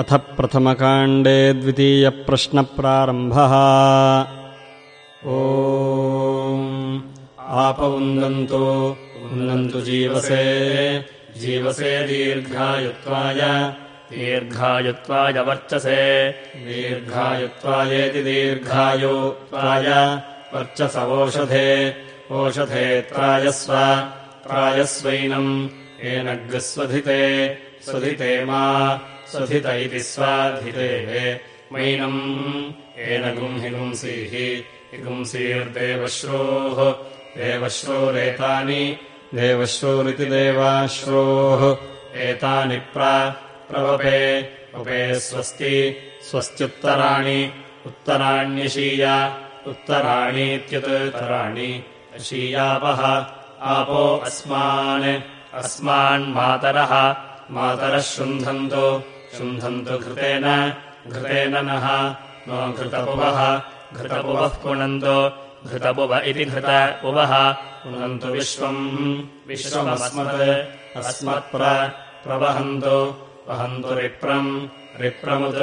अथ प्रथमकाण्डे द्वितीयप्रश्नप्रारम्भः। ओ आप उन्दन्तु जीवसे जीवसे दीर्घायुत्वाय दीर्घायुत्वाय वर्चसे दीर्घायुत्वायेति दीर्घायुत्वाय वर्चसवोषधे ओषधे त्रायस्व त्रायस्वैनम् येनग्रस्वधिते स्वधिते मा स्वधित इति स्वाधिते। मैनम्। येन गुंहिगुंसीः हिगुंसीर्देवश्रोः। देवश्रोरेतानि। देवश्रोरिति देवाश्रोः। एतानि प्रवपे। वपे स्वस्ति। स्वस्त्युत्तराणि। उत्तराण्यशीय। उत्तराणीत्युत्तराणि अशीयापः। आपो अस्मान्। अस्मान्मातरः मातरः। शुन्धन्तु शुन्धन्तु घृतेन घृतेन नः। नो घृतपुवः घृतपुवः पुनन्तु घृतपुव इति घृतपुवः पुनन्तु विश्वम् विश्वमस्मत् अस्मत्प्र प्रवहन्तु वहन्तु रिप्रम् रिप्रमुत्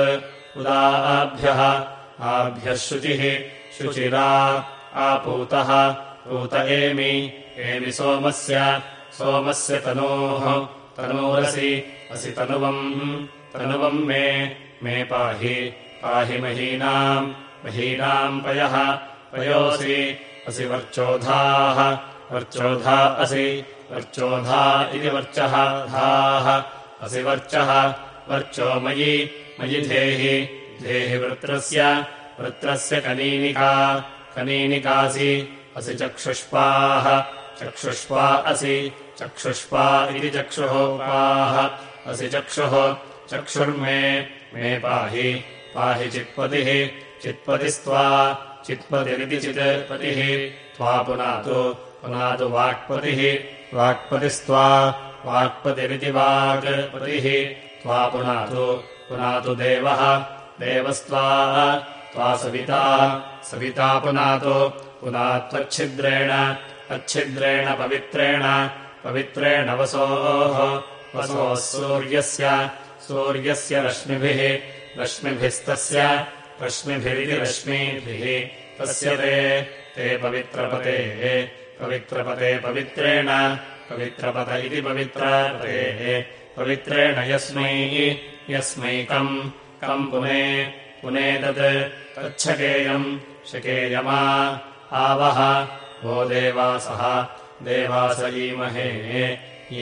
उदाभ्यः आभ्यः शुचिः शुचिरा आपूतः पूत एमि एमि सोमस्य सोमस्य तनोः तनूरसि असि तनुवम् तनुवम् मे मे पाहि पाहि महीनाम् महीनाम् पयः पयोऽसि असि वर्चोधाः वर्चोधा असि वर्चोधा इति वर्चः धाः असि वर्चः वर्चो मयि मयि धेहि धेहि वृत्रस्य वृत्रस्य कनीनिका कनीनिकासि असि चक्षुष्पाः चक्षुष्पा असि चक्षुष्पा इति चक्षुः पाः असि चक्षुः चक्षुर्मे मे पाहि। पाहि चित्पतिः। चित्पतिस्त्वा चित्पतिरिति चित्पतिः। त्वा पुनातु पुनातु वाक्पतिः। वाक्पतिस्त्वा वाक्पतिरिति वाक्पतिः त्वा पुनातु पुनातु देवः। देवस्त्वा त्वा सविता। सविता पुनातु। पुनात्वच्छिद्रेण अच्छिद्रेण पवित्रेण। पवित्रेण वसोः। वसोः सूर्यस्य सूर्यस्य रश्मिभिः रश्मिभिस्तस्य रश्मिभिरिति रश्मिभिः तस्य ते ते पवित्रपतेः पवित्रपते पवित्रेण पवित्रपत इति पवित्रपतेः। पवित्रेण यस्मै यस्मैकम् कम् पुने पुनेतत् तच्छकेयम् शकेयमा आवह वो देवासः देवास ईमहे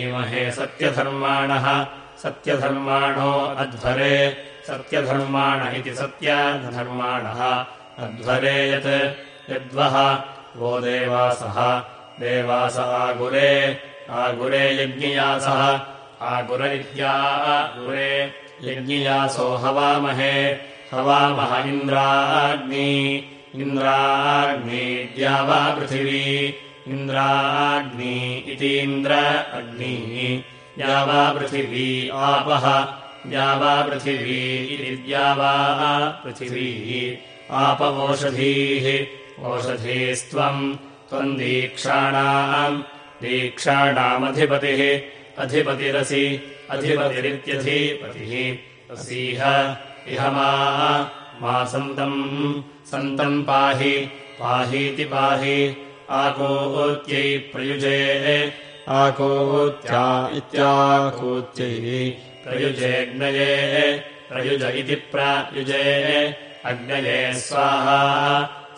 ईमहे सत्यधर्माणः सत्यधर्माणो अध्वरे। सत्यधर्माण इति सत्यधर्माणः। अध्वरे यत् यद्वः। वो देवासः। देवास आगुरे। आगुरे यज्ञियासः। आगुर। इत्यागुरे यज्ञियासो हवामहे। हवामह इन्द्राग्नि। इन्द्राग्निद्या वा पृथिवी। इन्द्राग्नि इतीन्द्र अग्निः या वा पृथिवी आपः या वा पृथिवी इति द्यावा पृथिवी आपवोषधीः ओषधीस्त्वम् त्वम् दीक्षाणाम् दीक्षाणामधिपतिः अधिपतिरसि अधिपतिरित्यधिपतिः असीह इह मा सन्तम् सन्तम् पाहि पाहीति पाहि आकूत्यै प्रयुजे आकूत्या इत्याकूत्यै प्रयुजेऽग्नये प्रयुज इति प्रयुजे अग्नये स्वाहा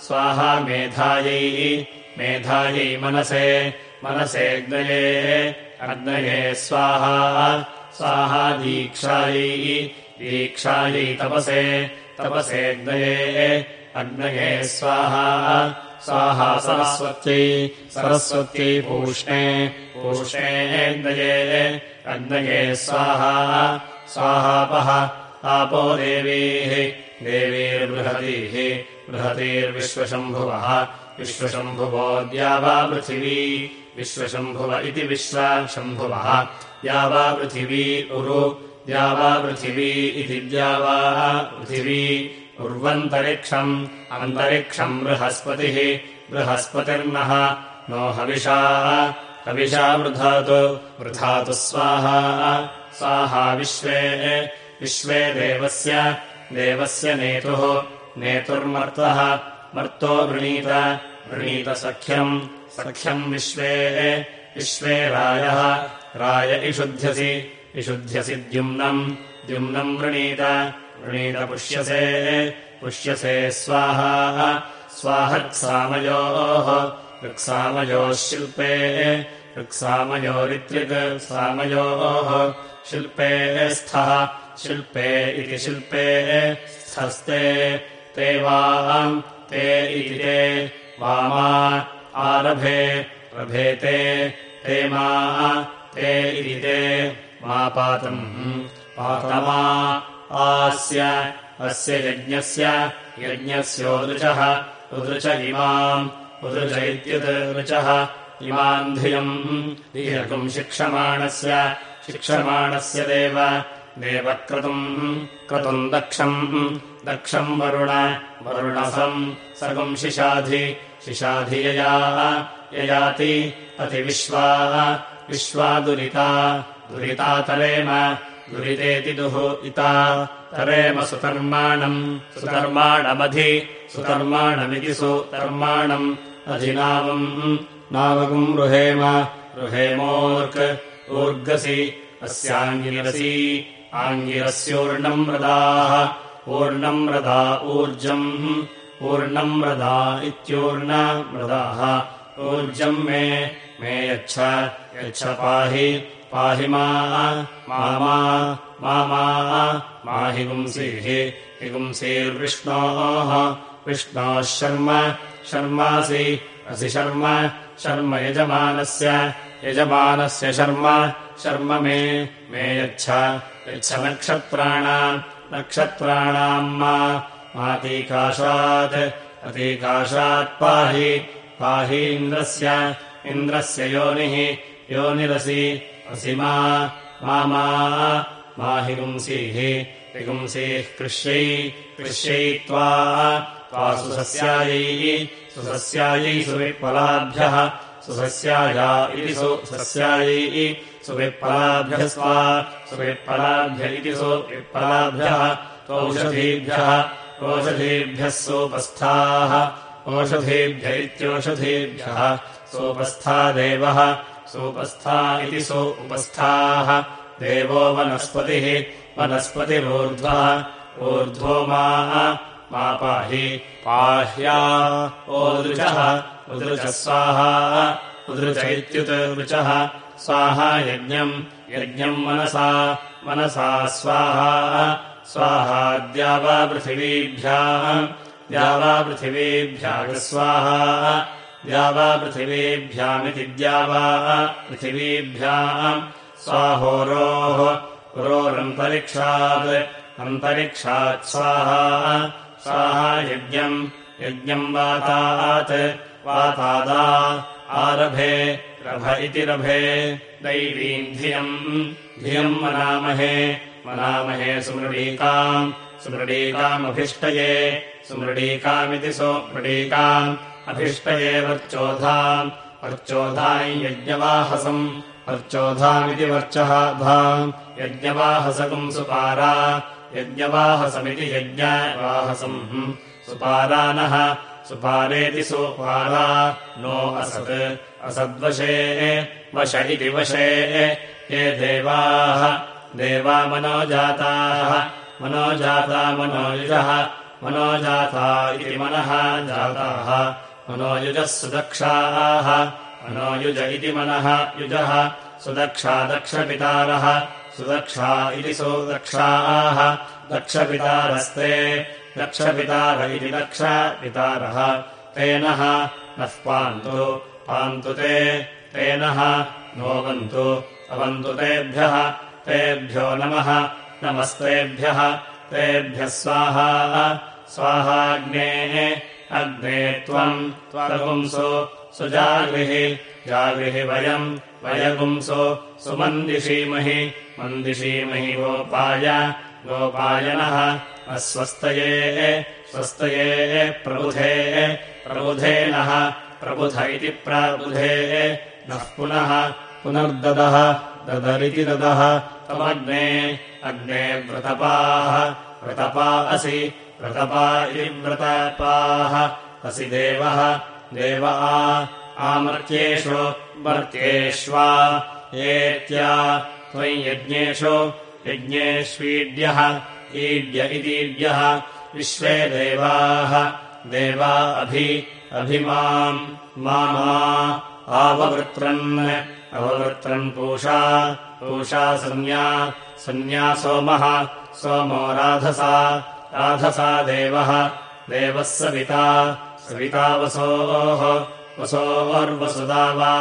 स्वाहा मेधायै मेधायै मनसे मनसेऽग्नये अग्नये स्वाहा स्वाहा दीक्षायै दीक्षायै तपसे तपसेऽग्नये अग्नये स्वाहा स्वाहा सरस्वत्यै सरस्वत्यै पूष्णे पूष्णेऽग्नये अग्नये स्वाहा। स्वाहापः आपो देवीः, देवीर्बृहतीः, बृहतीर्विश्वशम्भुवः विश्वशम्भुवो द्यावा पृथिवी, विश्वशम्भुव इति विश्वशम्भुवः। द्यावा पृथिवी उरु द्यावा पृथिवी इति द्यावा पृथिवी। उर्वन्तरिक्षम् अन्तरिक्षम् बृहस्पतिः बृहस्पतिर्नः। नो हविषा हविषा वृधातु वृधातु स्वाहा। स्वाहा विश्वे विश्वे देवस्य देवस्य नेतुः नेतुर्मर्तः। मर्तो वृणीत वृणीतसख्यम् सख्यम् विश्वे विश्वे रायः। राय इषुध्यसि इषुध्यसि द्युम्नम् द्युम्नम् वृणीत वृणीतपुष्यसे पुष्यसे स्वाहा स्वाहक्सामयोः ऋक्सामयोः शिल्पे ऋक्सामयोरित्युक् सामयोः शिल्पे स्थः शिल्पे इति शिल्पे स्थस्ते ते वाम् ते इति ते वामा आरभे रभेते ते मा ते इति ते मा पातम् पातमा आस्य अस्य यज्ञस्य यज्ञस्योदृचः उदृच इमाम् उदृच इत्युदृचः इमाम् धियम्। धियकम् शिक्षमाणस्य शिक्षमाणस्य देव देवक्रतुम् क्रतुम् दक्षम्। दक्षम् वरुण वरुणसम् सर्वम् शिशाधि शिशाधियया ययाति अतिविश्वा विश्वा दुरिता दुरिता तरेम दुरितेति दुः इता तरेम सुतर्माणम् सुतर्माणमधि सुतर्माणमिति सुतर्माणम् अधिनावम् नावकम् रुहेम रुहेमोर्क् ऊर्गसि अस्याङ्गिरसी आङ्गिरस्योर्णम् रदाः। ऊर्णम् रदा ऊर्जम् ऊर्णम् रदा इत्यूर्णमृदाः ऊर्जम् मे मे यच्छ यच्छ पाहि पाहि मा मा पुंसीः हिपुंसीर्विष्णोः विष्णोः शर्म शर्मासि असि शर्म शर्म यजमानस्य यजमानस्य शर्म शर्म मे मे यच्छ यच्छ नक्षत्राणाम् नक्षत्राणाम् मातीकाशात् अतीकाशात् पाहि पाहि इन्द्रस्य इन्द्रस्य योनिः योनिरसि असि मा मा हि पुंसीः हिपुंसीः कृष्यै कृष्यै त्वा सुसस्यायै सुसस्यायै सुविप्पलाभ्यः सुसस्याया इति सुसस्यायै सुविप्पलाभ्यः स्वा सुविप्पलाभ्य इति सुविप्पलाभ्यः ओषधीभ्यः ओषधीभ्यः सोपस्थाः ओषधीभ्य इत्योषधीभ्यः सोपस्था देवः सोपस्था। इति सो उपस्थाः देवो वनस्पतिः वनस्पतिरोर्ध्वः ऊर्ध्वो मा मा पाहि पाह्या। ओदृचः उदृचः स्वाहा। उदृच इत्युदृचः स्वाहा यज्ञम् यज्ञम् मनसा। मनसा स्वाहा। स्वाहा द्यावापृथिवीभ्याः द्यावापृथिवीभ्यागस्वाहा द्यावापृथिवीभ्यामिति द्यावा पृथिवीभ्याम् स्वाहोरोः पुरोरन्तरिक्षात् अन्तरिक्षात् स्वाहा। स्वाहा यज्ञम् यज्ञम् वातात्। वातादा आरभे रभ इति रभे। दैवीम् धियम् धियम् मनामहे। मनामहे सुमृडीकाम् सुमृडीकामभिष्टये। सुमृडीकामिति सुमृडीकाम् अभिष्टये वर्चोधाम् वर्चोधाम् यज्ञवाहसम्। वर्चोधामिति वर्चः धाम् यज्ञवाहसकम् सुपारा। यज्ञवाहसमिति यज्ञवाहसम्। सुपारानः। सुपारेति सुपारा। नो असत्। असद्वशे। वश इति वशे। ये देवाः। देवा मनोजाताः मनोजाता मनोयुजः मनोजाता इति मनः जाताः मनोयुजः सुदक्षाः मनोयुज इति मनः युजः सुदक्षा दक्षपितारः। सुदक्षा इति सुदक्षाः। दक्षपितारस्ते दक्षपितार इति दक्षपितारः। तेनः नः पान्तु पान्तु ते तेनः नोवन्तु अवन्तु तेभ्यः। तेभ्यो नमः नमस्तेभ्यः तेभ्यः स्वाहा स्वाहाग्नेः अग्ने त्वम् त्वपुंसु सुजागृहि जागृहि वयम् वयपुंसु सुमन्दिषीमहि मन्दिषीमहि गोपाय गोपायनः अस्वस्तये स्वस्तये प्रबुधे प्रबुधे नः प्रबुध इति प्रबुधे नः पुनः पुनर्ददः ददरिति ददः तमग्ने अग्ने व्रतपाः व्रतपा असि व्रतपा इति व्रतपाः असि देवः देव आमर्त्येषु मर्त्येष्वा। एत्या त्वयि यज्ञेषु यज्ञेष्वीड्यः ईड्य इतीड्यः विश्वे देवाः देवा अभि अभिमाम् मा आववृत्रन्। अववृत्रन् पूषा पूषा सन्या सन्या सोमः सोमो राधसा राधसा देवः। देवः सविता। सविता वसोः। वसोर्वसुदा वा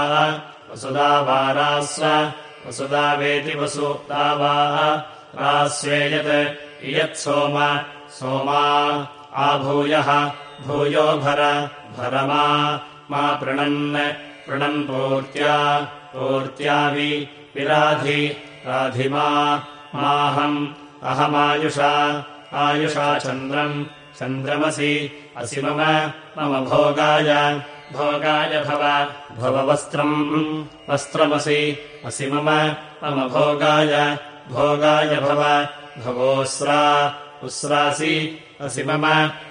वसुदा वा रास्व वसुदावेति वसुदा वा रास्वेयत् इयत्सोम सोमा आभूयः। भूयो भर। भरमा। मा पृणन्। पृणन् पूर्त्या। पूर्त्या विराधि। राधिमा माहम्। अहमायुषा आयुषा चन्द्रम्। चन्द्रमसि। असि मम। मम भोगाय। भोगाय भव। भववस्त्रम्। वस्त्रमसि। असि मम। मम भोगाय। भोगाय भव। भवोऽस्रा। उस्रासि। असि मम।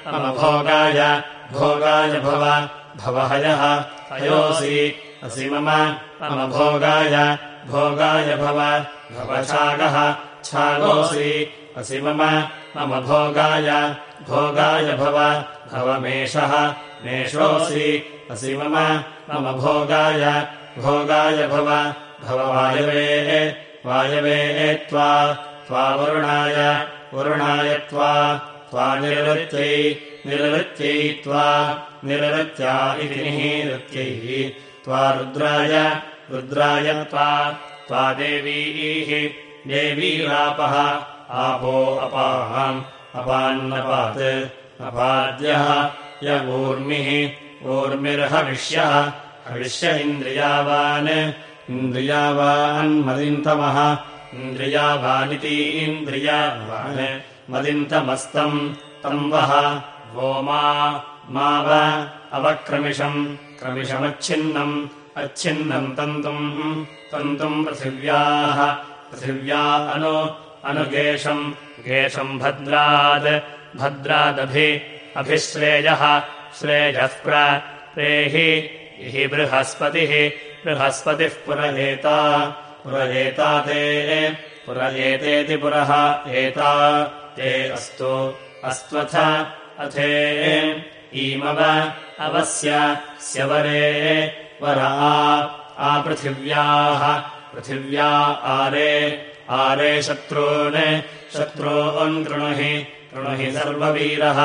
मम भोगाय। भोगाय भव। भवहयः। हयोऽसि। असि मम। मम भोगाय। भोगाय भव। भवछागः छागोऽसि। असि मम मम भोगाय भोगाय भव भवमेषः मेषोऽसि असि मम मम भोगाय भोगाय भव भववायवे वायवे त्वा त्वावरुणाय वरुणाय त्वा त्वानिरृत्यै निरृत्यै त्वा निरृत्या इति निरृत्यैः त्वा रुद्राय रुद्राय त्वा त्वा देवीः देवीरापः आपो अपाम् अपान्नपात् अपाद्यः य ऊर्मिः ऊर्मिर्हविष्यः हविष्य इन्द्रियावान् इन्द्रियावान्मदिन्तमः इन्द्रियावानिति इन्द्रियावान् मदिन्तमस्तम् तम् वः वो मा व अवक्रमिषम् क्रमिषमच्छिन्नम् अच्छिन्नम् तन्तुम् तन्तुम् पृथिव्याः पृथिव्या अनु अनुगेशम्। गेशम् भद्राद्। भद्रादभि। अभिश्रेयः। श्रेयः प्रेहि। हि बृहस्पतिः। बृहस्पतिः पुरहेता पुरहेता ते पुरहेतेति पुरः। एता। ते अस्तु। अस्त्वथ। अथे। ईमव। अवस्य। स्यवरे। वरा आपृथिव्याः पृथिव्या आरे आरे शत्रून् शत्रून् कृणुहि कृणुहि सर्ववीरः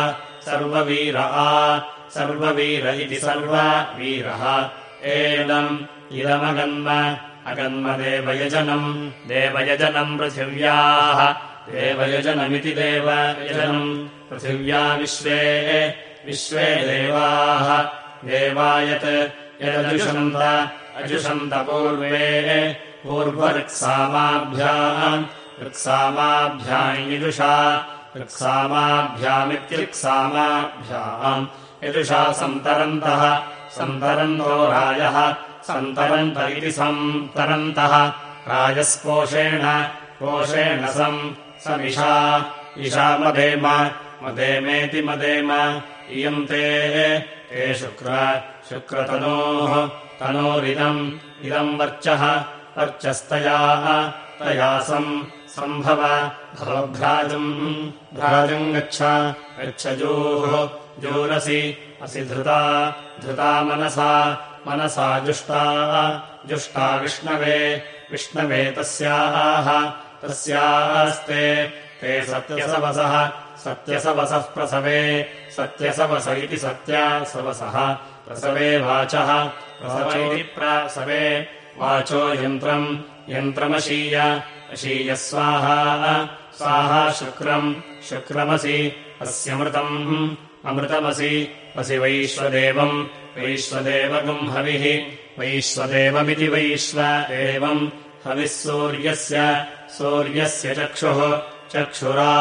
सर्ववीर आ सर्ववीर इति सर्ववीरः। एदम् इदमगन्म अगन्म देवयजनम् देवयजनम् पृथिव्याः। देवयजनमिति देवयजनम् पृथिव्या विश्वे विश्वे देवाः। देवायत् यदजुषन्त अजुषन्त पूर्वे पूर्वऋक्सामाभ्याम् ऋक्सामाभ्याम् यजुषा ऋक्सामाभ्यामित्यृक्सामाभ्याम् यजुषा सन्तरन्तः सन्तरन्तो राजः सन्तरन्त इति सन्तरन्तः राजस्पोषेण कोषेण सम् समिषा। इषा मदेम। मदेमेति मदेम। इयम् ते। ते शुक्र। शुक्रतनोः। तनोरिदम्। इदम् वर्चः वर्चस्तया तया सम् सम्भव भवभ्राजम् भ्राजम् गच्छ गच्छजूः। जोरसि असि धृता धृता मनसा मनसा जुष्टा। जुष्टा विष्णवे विष्णवे तस्याः तस्यास्ते। ते सत्यसवसः सत्यसवसः प्रसवे सत्यसवस इति सत्यासवसः प्रसवे वाचः प्रसवैति प्रसवे वाचो यन्त्रम्। यन्त्रमशीय। अशीय स्वाहा। स्वाहा शुक्रम्। शुक्रमसि। अस्यमृतम् अमृतमसि। असि वैश्वदेवम्। वैश्वदेवगम् हविः। वैश्वदेवमिति वैश्व एवम्। हविः सूर्यस्य। सूर्यस्य चक्षुः। चक्षुरा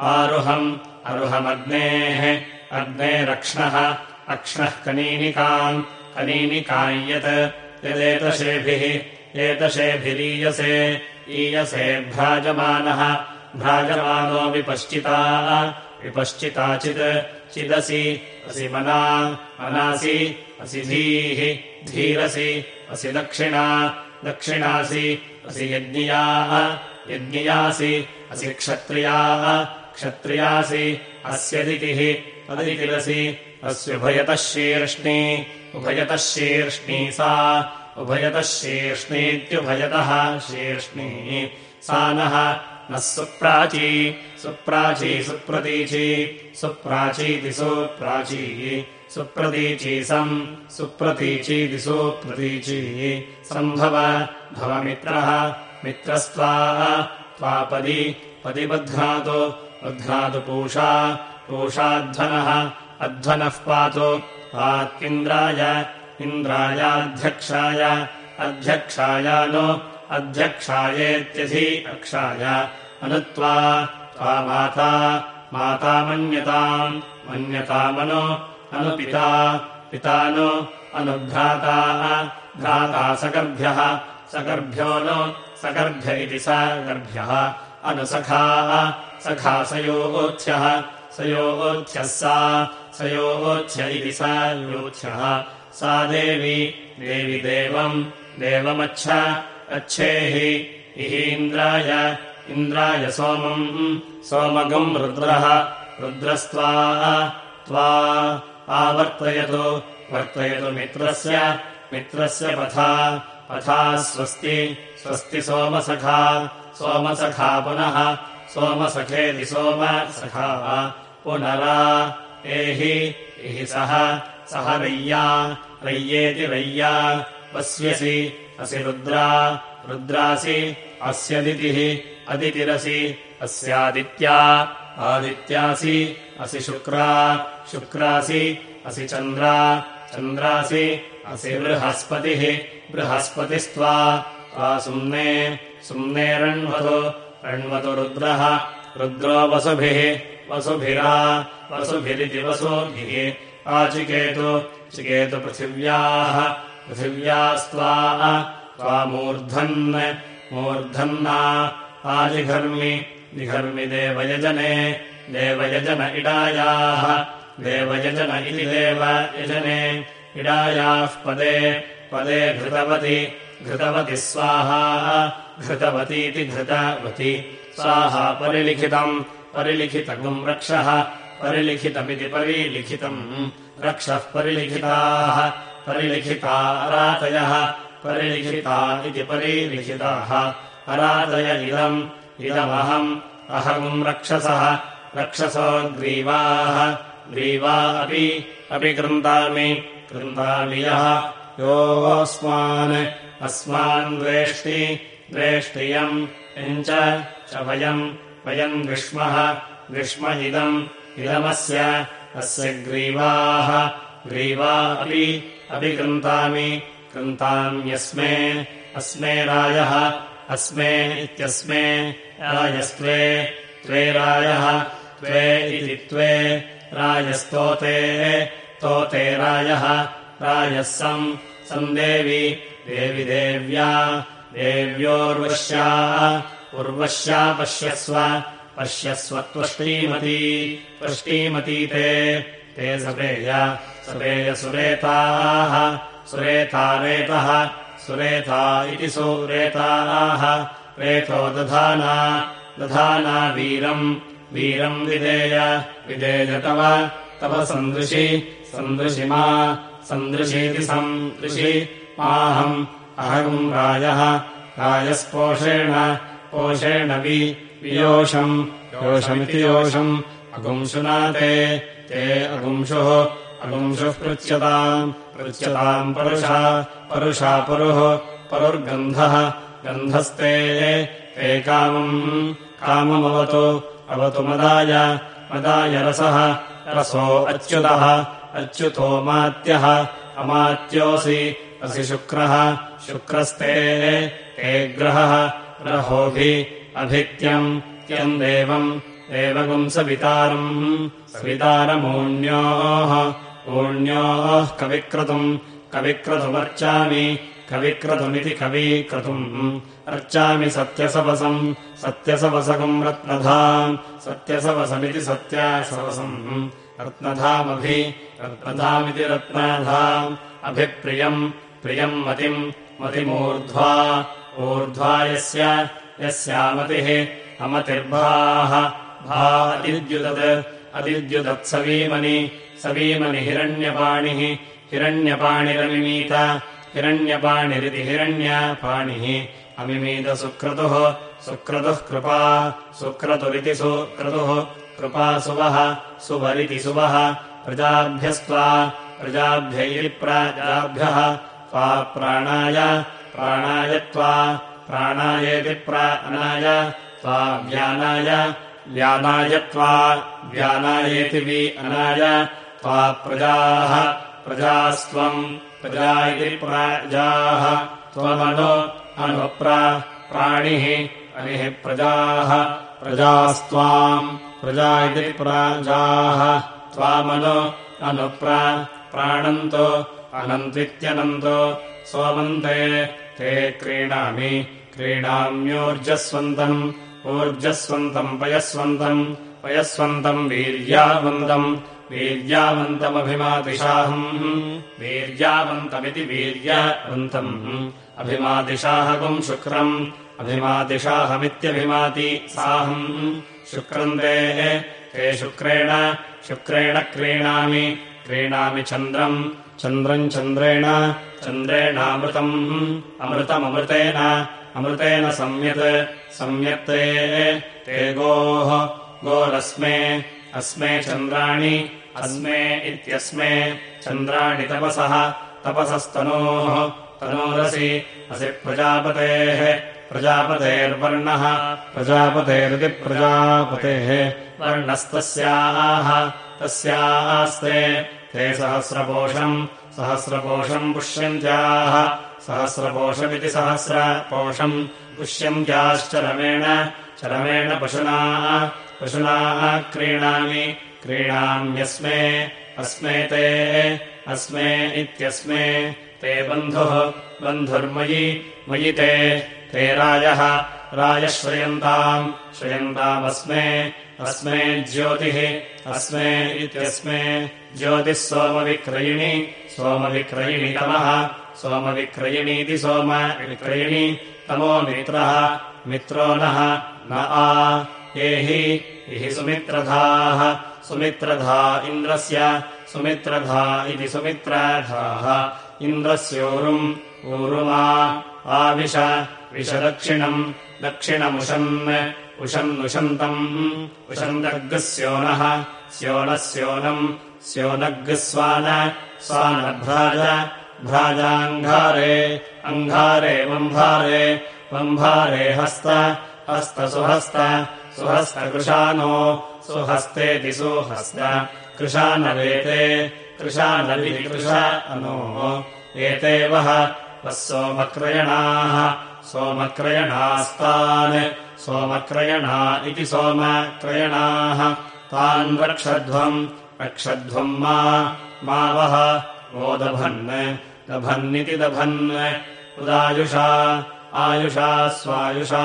आरुहम्। अरुहमग्नेः। अग्नेरक्ष्णः। अक्ष्णः कनीनिकाम्। कनीनिकाम् यत् यदेतशेभिः एतशेभिरीयसे ईयसे भ्राजमानः। भ्राजमानो विपश्चिता विपश्चिताचित् चिदसि असि मना मनासि असि धीः धीरसि असि दक्षिणा दक्षिणासि असि यज्ञियाः यज्ञियासि असि क्षत्रियाः क्षत्रियासि अस्यदितिः अदितिरसि अस्युभयतः शीर्ष्णि उभयतः शीर्ष्णि सा उभयतः शीर्ष्णीत्युभयतः शीर्ष्णि। सा नः नः सुप्राची सुप्राची सुप्रतीची सुप्राचीति सुप्राची सुप्रतीची सम् सुप्रतीचीति सुप्रतीची। सम्भव भवमित्रः मित्रस्त्वा त्वापदि पदि बध्नातु बध्नातु पूषा पूषाध्वनः अध्वनः पातु पात्विन्द्राय इन्द्रायाध्यक्षाय अध्यक्षाय नो अध्यक्षायेत्यधि अक्षाय। अनुत्वा त्वा माता माता मन्यताम् मन्यतामनु अनुपिता पिता नु अनुभ्राता भ्राता सकर्भ्यः सकर्भ्यो नु सकर्भ्य इति स अनुसखाः सखा सयोगोच्छ्यः सयोगोच्छ्यः सा सयोगोच्छ्य इति सा योच्छ्यः सा देवी देवि देवम् देवमच्छ अच्छेहि इहीन्द्राय इन्द्राय सोमम् सोमगम् रुद्रः रुद्रस्त्वा त्वा आवर्तयतु वर्तयतु मित्रस्य मित्रस्य पथा पथा स्वस्ति स्वस्ति सोमसखा सोमसखा पुनः सोमसखेति सोमसखा पुनरा एहि इहि सह सह रय्या रय्येति रय्या पश्यसि असि रुद्रा रुद्रासि अस्यदितिः अदितिरसि अस्यादित्या आदित्यासि असि शुक्रा शुक्रासि असि चन्द्रा चन्द्रासि असि बृहस्पतिः बृहस्पतिस्त्वा सुम्ने सुम्ने रण्वतु रण्वतु रुद्रः रुद्रो वसुभिः वसुभिरा वसुभिरिति वसुभिः आचिकेतु चिकेतु पृथिव्याः पृथिव्यास्त्वा त्वामूर्धन् मूर्धन्ना आजिघर्मि जिघर्मि देवयजने देवयजन इडायाः देवयजन इति देवयजने इडायाः पदे पदे घृतवति घृतवति स्वाहा घृतवतीति घृतवति स्वाहा परिलिखितम् परिलिखितगुम् रक्षः। परिलिखितमिति परिलिखितम्। रक्षः परिलिखिताः। परिलिखिता अरातयः। परिलिखिता इति परिलिखिताः। अरातय इदम्। इदमहम्। अहम् रक्षसः। रक्षसो ग्रीवाः। ग्रीवा अपि। अपि कृन्तामि। कृन्तामि यः। योऽस्मान्। अस्मान् द्वेष्टि। द्वेष्टियम् यम्। च वयम् वयम् ग्रीष्मः ग्रीष्म इदम् इदमस्य अस्य ग्रीवाः। ग्रीवा अपि अपि कृन्तामि कृन्ताम्यस्मे अस्मे रायः अस्मे इत्यस्मे रायस्त्वे त्वे रायः त्वे इति त्वे रायस्तोते तोते रायः रायः सम् सन्देवि देवि देव्या देव्योर्वश्या उर्वश्या पश्यस्व पश्यस्व त्वष्टीमती त्वष्टीमती ते ते सपेय सपेयसुरेताः सुरेता रेतः सुरेता इति सुरेताः रेतो दधाना दधाना वीरम् वीरम् विदेय विदेय तव तव सन्दृशि सन्दृशि मा सन्दृशीति सन्दृशि माहम् अहम् रायः रायस्पोषेण पोषेण वि वियोषम् योषमिति योषम्। अगुंशुना ते ते अगुंशुः अगुंशुः पृच्छताम् पृच्छताम् परुषा परुषा परुः परुर्गन्धः गन्धस्ते ते कामम् काममवतु अवतु मदाय मदाय रसः रसो अच्युतः अच्युतो मात्यः अमात्योऽसि असि शुक्रः शुक्रस्ते ते ग्रहः ग्रहोभि अभित्यम् त्यम् देवम् देवगुम् सवितारम् सवितारमूण्योः ऊण्योः कविक्रतुम् कविक्रतुमर्चामि कविक्रतुमिति कवीक्रतुम् अर्चामि सत्यसवसम् सत्यसवसकम् रत्नधाम् सत्यसवसमिति सत्यासवसम् रत्नधामभि रत्नधामिति रत्नाधाम् अभिप्रियम् प्रियम् मतिम् मतिमूर्ध्वा ऊर्ध्वा यस्य यस्यामतिः अमतिर्भाः। भा अतिद्युदत् अतिद्युदत्सवीमनि सवीमनि हिरण्यपाणिः। हिरण्यपाणिरमिमीत। हिरण्यपाणिरिति हिरण्यपाणिः। अमिमीतसुक्रतुः सुक्रतुः कृपा। सुक्रतुरिति सुक्रतुः। कृपा सुवः। सुवरिति सुवः। प्रजाभ्यस्त्वा। प्रजाभ्यैरि प्राजाभ्यः। त्वा प्राणाय प्राणाय त्वा प्राणायेति प्राणाय त्वा व्यानाय व्यानाय त्वा व्यानायेति वि अनाय त्वा प्रजाः प्रजास्त्वम् प्रजा इति प्राजाः त्वमनु अनुप्रा प्राणिः अनिः प्रजाः प्रजास्त्वाम् प्रजा इति प्राजाः त्वामनु अनुप्रा प्राणन्तो अनन्त्वित्यनन्तो सोमन्ते ते क्रीणामि क्रीणाम्योर्जस्वन्तम् ऊर्जस्वन्तम् पयस्वन्तम् पयस्वन्तम् वीर्यावन्तम् वीर्यावन्तमभिमातिशाहम् वीर्यावन्तमिति वीर्यावन्तम् अभिमातिशाहकम् शुक्रम् अभिमातिशाहमित्यभिमाति साहम् शुक्रम् ते ते शुक्रेण शुक्रेण क्रीणामि क्रीणामि चन्द्रम् चन्द्रम् चन्द्रेण चन्द्रेणामृतम् अमृतममृतेन अमृतेन सम्यत् सम्यक्ते ते गोः गोरस्मे अस्मे चन्द्राणि अस्मे इत्यस्मे चन्द्राणि तपसः तपसस्तनोः तनोरसि असि प्रजापतेः प्रजापतेर्वर्णः प्रजापतेरिति प्रजापतेः वर्णस्तस्याः तस्यास्ते ते सहस्रपोषम् सहस्रपोषम् पुष्यन्त्याः सहस्रपोषमिति सहस्रपोषम् पुष्यन्त्याश्चरमेण चरमेण पशुना पशुना क्रीणामि क्रीणाम्यस्मे अस्मे ते अस्मे इत्यस्मे ते बन्धुः बन्धुर्मयि मयि ते ते राजः राजः श्रयन्ताम् श्रयन्तामस्मे अस्मे ज्योतिः अस्मे इत्यस्मे ज्योतिः सोमविक्रयिणि सोमविक्रयिणि तमः सोमविक्रयिणीति सोमविक्रयिणि तमो मित्रः मित्रो नः न आ ये हि सुमित्रधाः सुमित्रधा इन्द्रस्य सुमित्रधा इति सुमित्राधाः इन्द्रस्योरुम् ऊरुमा आविश विशदक्षिणम् दक्षिणमुशन् उशन्नुशन्तम् उशन्दर्गस्योनः स्योनः स्योनम् स्योनग्स्वान स्वानभ्राज। भ्राजाङ्घारे। अङ्घारे वम्भारे। वम्भारे हस्त। हस्तसुहस्त। सुहस्तकृशानो। सुहस्तेति सुहस्त। कृशानवेते। कृशानविति कृशा अनो एते वः। वः सोमक्रयणाः। सोमक्रयणास्तान् सोमक्रयणा इति सोमक्रयणाः। तान् रक्षध्वम् रक्षध्वम् मा वः वो दभन् दभन्निति दभन्। उदायुषा आयुषा स्वायुषा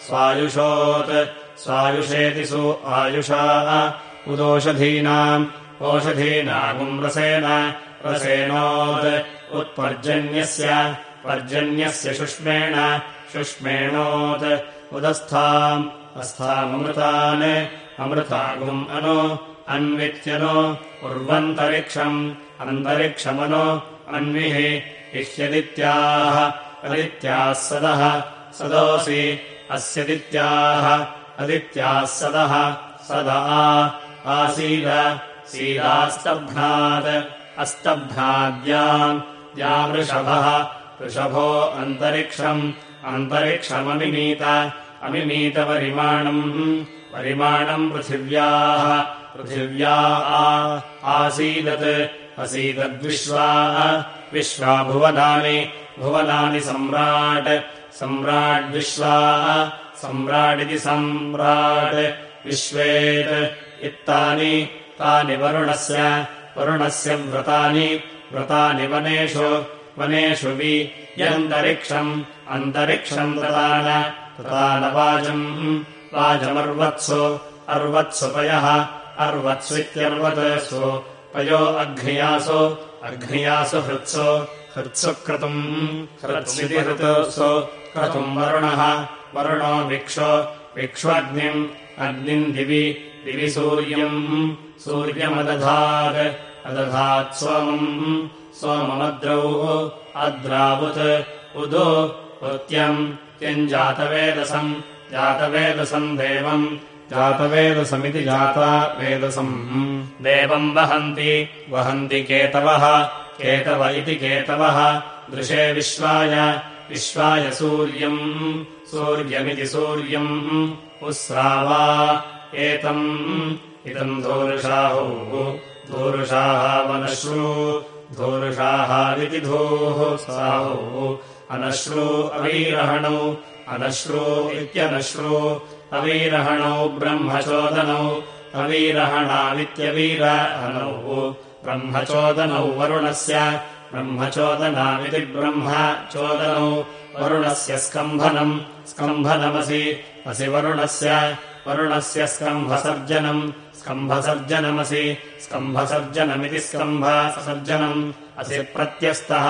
स्वायुषोत् स्वायुषेति सु आयुषा। उदोषधीनाम् ओषधीनागुम् रसेन रसेनोत् उत्पर्जन्यस्य पर्जन्यस्य शुष्मेण शुष्मेणोत् उदस्थाम्। अस्थाममृतान् अमृतागुम् अनु अन्वित्यनु उर्वन्तरिक्षम् अन्तरिक्षमनु अन्विः इह्यदित्याः अदित्याः सदः सदोऽसि अस्यदित्याः अदित्याः सदः सदा आसीद सीदास्तभ्नात् अस्तभ्नाद्याम् द्यावृषभः वृषभो अन्तरिक्षम् अन्तरिक्षममिमीत अमिमीतपरिमाणम् परिमाणम् पृथिव्याः। पृथिव्या आसीदत्। असीदद्विश्वा विश्वा भुवनानि भुवनानि सम्राट्। सम्राड्विश्वा सम्राडिति सम्राट्। विश्वेत्। इत्तानि तानि वरुणस्य वरुणस्य व्रतानि। व्रतानि वनेषु वनेषु वि। यन्तरिक्षम् अन्तरिक्षम् ददान तदानवाजम् वाजमर्वत्सु अर्वत्सु पयः अर्वत्स्वित्यर्वत्सु पयो अघ्नियासु अघ्नियासु हृत्सु हृत्सु क्रतुम् हृत्सिति हृत्सु क्रतुम् वरुणः वरुणो विक्षो विक्ष्वग्निम् अग्निम् दिवि दिवि सूर्यम् सूर्यमदधात् अदधात् सोमम् सोममद्रौः अद्रावुत् उदो उत्त्यम् त्यञ्जातवेदसम् जातवेदसम्? देवम्। जातवेदसमिति जाता वेदसम्। देवम् वहन्ति। वहन्ति केतवः। केतव इति केतवः। दृशे विश्वाय। विश्वाय सूर्यम्। सूर्यमिति सूर्यम्। उस्रावा एतम्। इदम् धूरुषाहुः। धूरुषाः वनश्रू। धूरुषाहादिति धूः। साहुः अनश्रू अवीरहणौ अनश्रू इत्यनश्रू अवीरहणौ ब्रह्मचोदनौ अवीरहणावित्यवीरहणौ ब्रह्मचोदनौ वरुणस्य ब्रह्मचोदनामिति ब्रह्मचोदनौ। वरुणस्य स्कम्भनम् स्कम्भनमसि असि वरुणस्य वरुणस्य स्कम्भसर्जनम् स्कम्भसर्जनमसि स्कम्भसर्जनमिति स्कम्भसर्जनम् असि प्रत्यस्तः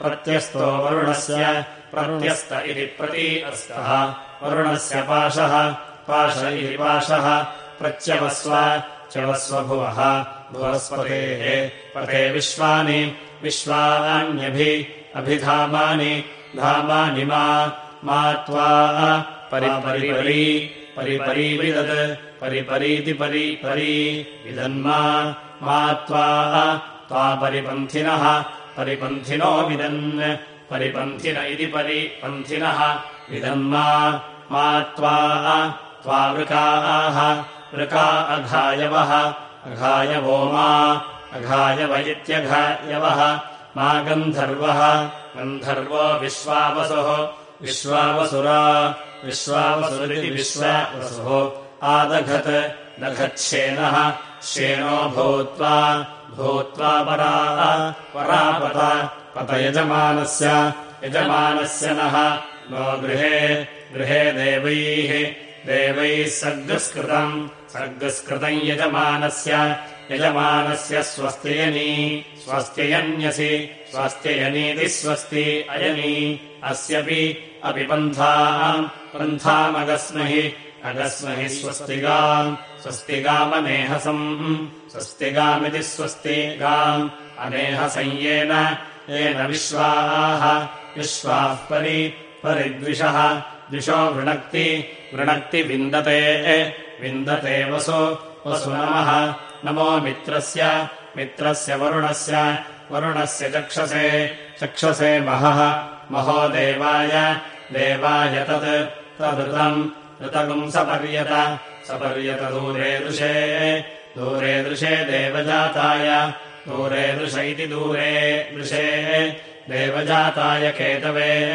प्रत्यस्तो वरुणस्य। प्रत्यस्त इति प्रति अस्तः वरुणस्य पाशः। पाश इति पाशः। प्रत्यवस्व। च्यवस्व भुवः भुवस्पतेः पते विश्वानि। विश्वान्यभि। अभिधामानि। धामानि मा। त्वा। परिपरिपरी। परिपरीविदत्। परिपरीति परिपरी विदन्मा। मा त्वा। त्वापरिपन्थिनः परिपन्थिनो विदन्। परिपन्थिन इति परिपन्थिनः विदन्मा मा। त्वा त्वावृकाः वृका अघायवः। अघायवो मा। अघायव इत्यघायवः। मा गन्धर्वः। गन्धर्वो विश्वावसुः। विश्वावसुरा। विश्वावसुरिति विश्वावसुः। आदघत्। दघच्छेनः श्येनो भूत्वा भूत्वा परा परापत पत यजमानस्य यजमानस्य नः। नो गृहे गृहे देवैः देवैः सर्गस्कृतम् सर्गस्कृतम् यजमानस्य यजमानस्य स्वस्त्ययनी स्वस्त्ययन्यसि स्वस्त्ययनीति स्वस्ति अयनी। अस्यपि अपि पन्थाम् पन्थामगस्महि अगस्महि स्वस्तिगाम् स्वस्तिगामनेहसम् स्वस्तिगामिति स्वस्तिगाम् अनेहसंयेन येन विश्वाः। विश्वाः परि परिद्विषः। द्विषो वृणक्ति वृणक्ति विन्दते विन्दते वसु वसु नमः। नमो मित्रस्य मित्रस्य वरुणस्य वरुणस्य चक्षसे चक्षसे महः। महो देवाय देवाय तत् तदृतम्। ऋतगुम् सपर्यत सपर्यत दृशे दूरे दृशे देवजाताय। दूरे दृश इति दूरे दृशे देवजाताय केतवे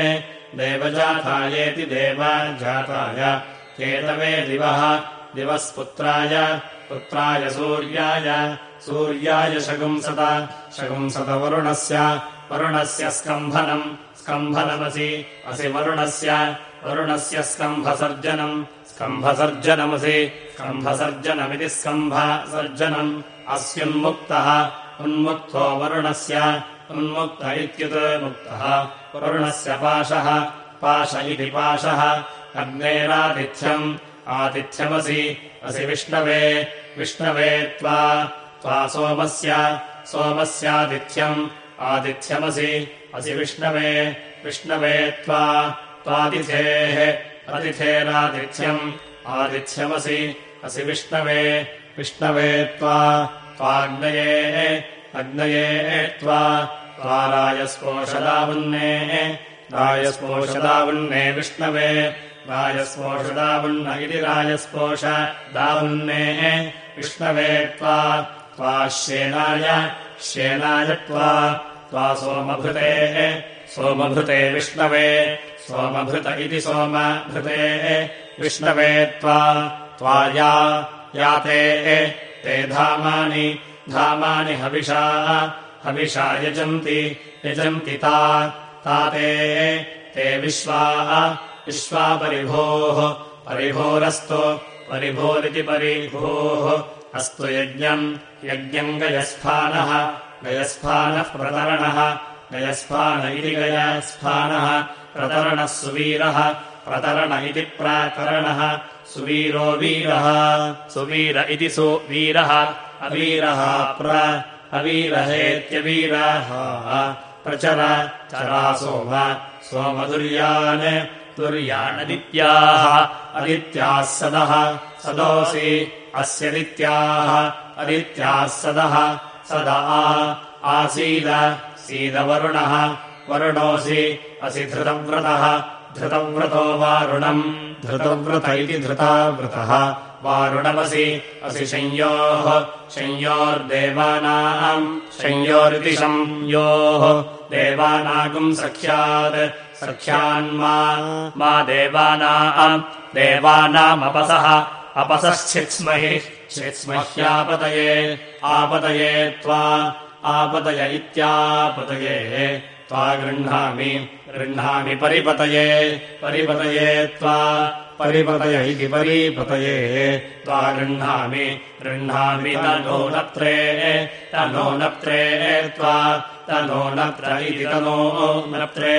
देवजातायेति देवजाताय। केतवे दिवः दिवस्पुत्राय पुत्राय सूर्याय। सूर्याय शगुंसत। शगुंसत वरुणस्य। वरुणस्य स्कम्भनम्। स्कम्भनमसि। असि वरुणस्य। वरुणस्य स्कम्भसर्जनम् स्कम्भसर्जनमसि। स्कम्भसर्जनमिति स्कम्भसर्जनम्। अस्युन्मुक्तः उन्मुक्तो वरुणस्य। उन्मुक्त इत्युत् मुक्तः। वरुणस्य पाशः। पाश इति पाशः। अग्नेरातिथ्यम् आतिथ्यमसि असि विष्णवे। विष्णवे त्वा। त्वा सोमस्य। सोमस्यातिथ्यम् आतिथ्यमसि असि विष्णवे। विष्णवे त्वा। त्वातिथेः अतिथेरातिथ्यम् आतिथ्यमसि असि विष्णवे विष्णवे त्वा त्वाग्नये अग्नये त्वा त्वा रायस्पोषदावन्ने रायस्पोषदावन्ने विष्णवे रायस्पोषदावन्न इति रायस्पोष दावन्ने विष्णवे त्वा त्वा श्येनाय श्येनाय त्वा त्वा सोमभृतेः सोमभृते विष्णवे सोमभृत इति सोमभृतेः। विष्णवे त्वा त्वाया याते ते धामानि धामानि हविषा हविषा यजन्ति यजन्ति ता ते ते विश्वाः विश्वापरिभोः परिभोरस्तु परिभोरिति परिभोः अस्तु यज्ञम् यज्ञम् गयस्फानः गयस्फानः प्रतरणः गयस्फान इति गयस्फानः प्रतरणः सुवीरः। प्रतरण इति प्रातरणः सुवीरो वीरः। सुवीर इति सुवीरः। अवीरः प्र। अवीरहेत्यवीराः। प्रचर। चरा सोम। सोमदुर्यान् तुर्याणदित्याः अदित्याः सदः। सदोऽसि। अस्यदित्याः अदित्याः सदः। सदा। आसीद। सीदवरुणः। वरुणोऽसि असि धृतव्रतः धृतव्रतो वारुणम्। धृतव्रत इति धृतावृतः वारुणमसि असि संयोः संयोर्देवानाम् संयोरिति संयोः देवानागुम् सख्यात्। सख्यान्मा मा देवानाम्। देवानामपसः। अपसश्चित्स्महि। चित्स्मह्यापतये। आपतये त्वा। आपतय इत्यापतये त्वा गृह्णामि गृह्णामि परिपतये परिपतये त्वा परिपतय इति परिपतये त्वा गृह्णामि गृह्णामि तनो नत्रे तनो नत्रे त्वा तनो नत्र इति तनो नत्रे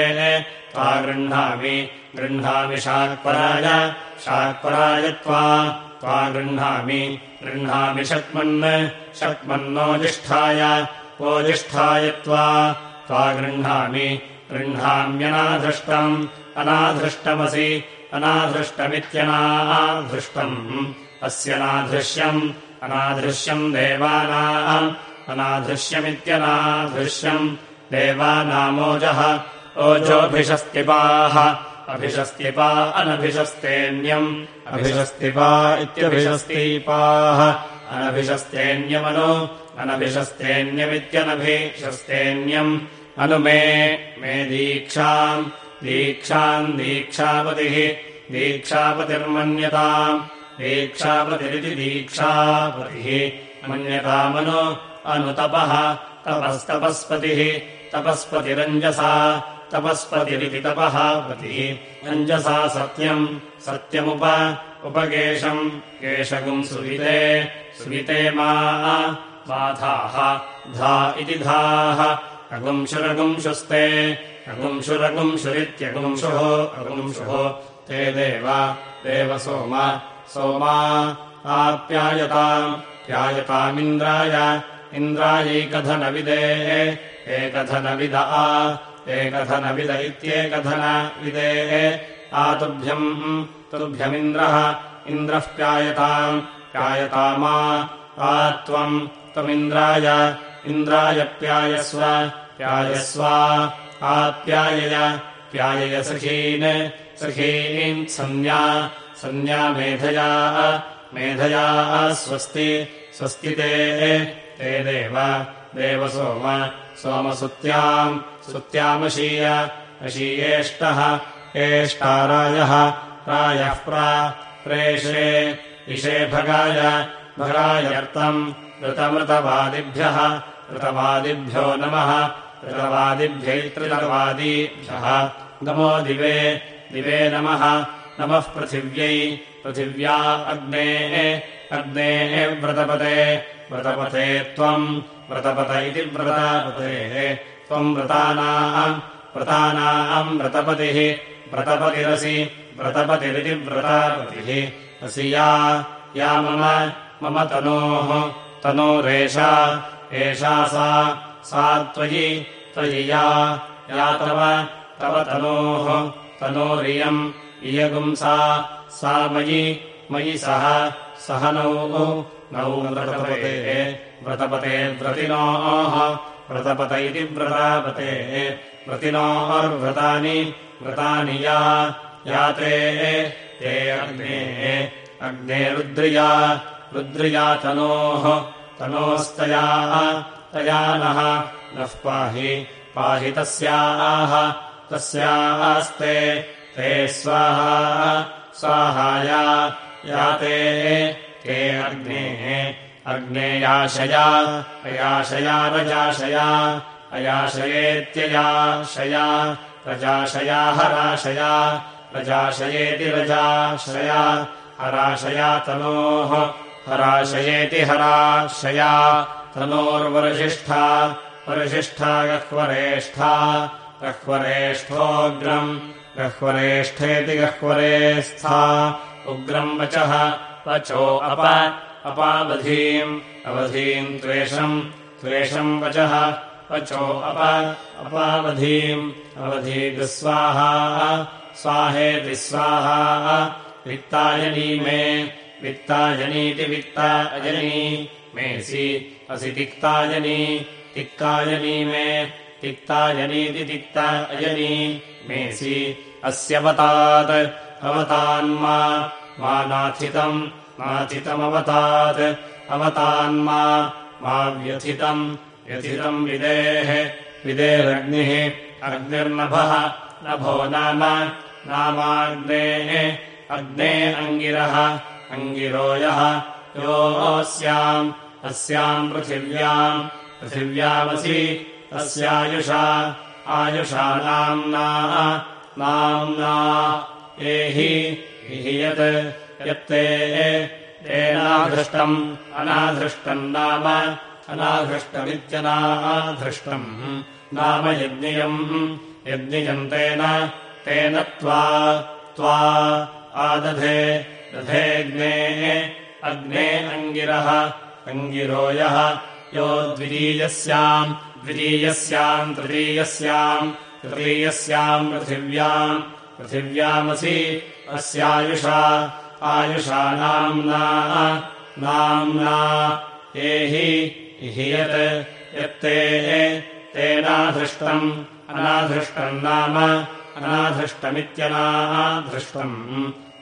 त्वा गृह्णामि गृह्णामि शाक्पराय शाक्पराय त्वा त्वा गृह्णामि गृह्णामि शक्मन् शक्मन्नोजिष्ठाय ओजिष्ठाय त्वा त्वा गृह्णामि। गृह्णाम्यनाधृष्टम्। अनाधृष्टमसि। अनाधृष्टमित्यनाधृष्टम्। अस्य नाधृश्यम् अनाधृश्यम् देवानाम्। अनाधृश्यमित्यनाधृश्यम् देवानामोजः। ओजोऽभिषस्तिपाः। अभिषस्तिपा अनभिषस्तेऽन्यम्। अभिषस्तिपा इत्यभिषस्तीपाः। अनभिषस्तेऽन्यमनु। अनभिषस्तेऽन्यमित्यनभिषस्तेऽन्यम् अनु मे दीक्षाम् दीक्षाम् दीक्षापतिः दीक्षापतिर्मन्यताम् दीक्षापतिरिति दीक्षापतिः। मन्यतामनु अनुतपः तपस्तपस्पतिः तपस्पतिरञ्जसा तपस्पतिरिति तपः पतिः रञ्जसा सत्यम् सत्यमुप उपकेशम् केशगुम् सुविते सुविते मा बाधाः धा इति धाः अगुंशुरगुंशुस्ते अगुंशुरगुंशुरित्यगुंशुः अगुंशुः। ते देव देव सोम सोमा आप्यायताम् प्यायतामिन्द्राय इन्द्रायैकधनविदे एकधनविद आ एकधनविद इत्येकधनविदेः आतुभ्यम् तुभ्यमिन्द्रः इन्द्रः प्यायताम् प्यायतामा आ त्वम् त्वमिन्द्राय इन्द्राय प्यायस्व प्यायस्वा आप्यायय प्यायय सखीन् सखीन् सन्न्या सन्न्या मेधया मेधया स्वस्ति स्वस्ति ते ते देव देव सोम सोमसुत्याम् सुत्यामशीय अशीयेष्टः एष्टारायः रायः प्रा प्रेषे इषे भगाय भगायर्तम् ऋतमृतवादिभ्यः ऋतवादिभ्यो नमः ऋतवादिभ्यैतृतवादीभ्यः नमो दिवे दिवे नमः। नमः पृथिव्यै पृथिव्या अग्नेः अग्नेः व्रतपते। व्रतपते त्वम् व्रतपत इति व्रतापतेः। त्वम् व्रतानाम् व्रतानाम् व्रतपतिः व्रतपतिरसि व्रतपतिरिति व्रतापतिः। असि या या मम मम तनोः तनोरेषा एषा सा सा त्वयि त्वयि या या तव तव तनोः तनोरियम् इयगुंसा सा मयि मयि सह सह नौ नौ व्रतपते व्रतपते व्रतिनोः व्रतपत इति व्रतापतेः व्रतिनोर्व्रतानि व्रतानि या याते ते अग्नेः अग्ने रुद्रिया रुद्रिया तनोः तनोस्तया तया नः नः पाहि पाहि तस्याः। तस्यास्ते ते स्वाहा स्वाहाया याते ते अग्नेः अग्नेयाशया अयाशया रजाशया अयाशयेत्ययाशया रजाशया हराशया रजाशयेति रजाशया हराशया तनोः हराशयेति हराशया तनोर्वरजिष्ठा वरजिष्ठा गह्वरेष्ठा गह्वरेष्ठोऽग्रम् गह्वरेष्ठेति गह्वरेस्था उग्रम् वचः वचो अप अपावधीम् अवधीम् त्वेषम् त्वेषम् वचः वचो अप अपावधीम् अवधीगस्वाहा स्वाहेति स्वाहा वित्तायनी मे वित्तायनीति वित्ता अजनी मेऽसि असि तिक्तायनी तिक्तायनी मे तिक्तायनीति तिक्ता अजनी मेऽसि अस्यवतात् अवतान्मा मा नाथितम् नाथितमवतात् अवतान्मा मा व्यथितम् व्यथितम् विदेः विदेरग्निः अग्निर्नभः नभो नाम नामाग्नेः अग्ने अङ्गिरः अङ्गिरो यः योऽस्याम् अस्याम् पृथिव्याम् पृथिव्यामसि तस्यायुषा आयुषा नाम्ना नाम्ना एहि यत् यत्ते तेनाधृष्टम् अनाधृष्टम् नाम अनाधृष्टमित्यनाधृष्टम् नाम यज्ञियम् यज्ञियन्तेन तेन त्वा त्वा आदधे दधेऽग्ने अग्ने अङ्गिरः अङ्गिरो यः यो द्वितीयस्याम् द्वितीयस्याम् तृतीयस्याम् तृतीयस्याम् पृथिव्याम् पृथिव्यामसि अस्यायुषा आयुषा नाम्ना नाम्ना एहि यत् यत्ते तेनाधृष्टम् अनाधृष्टम् नाम अनाधृष्टमित्यनाधृष्टम्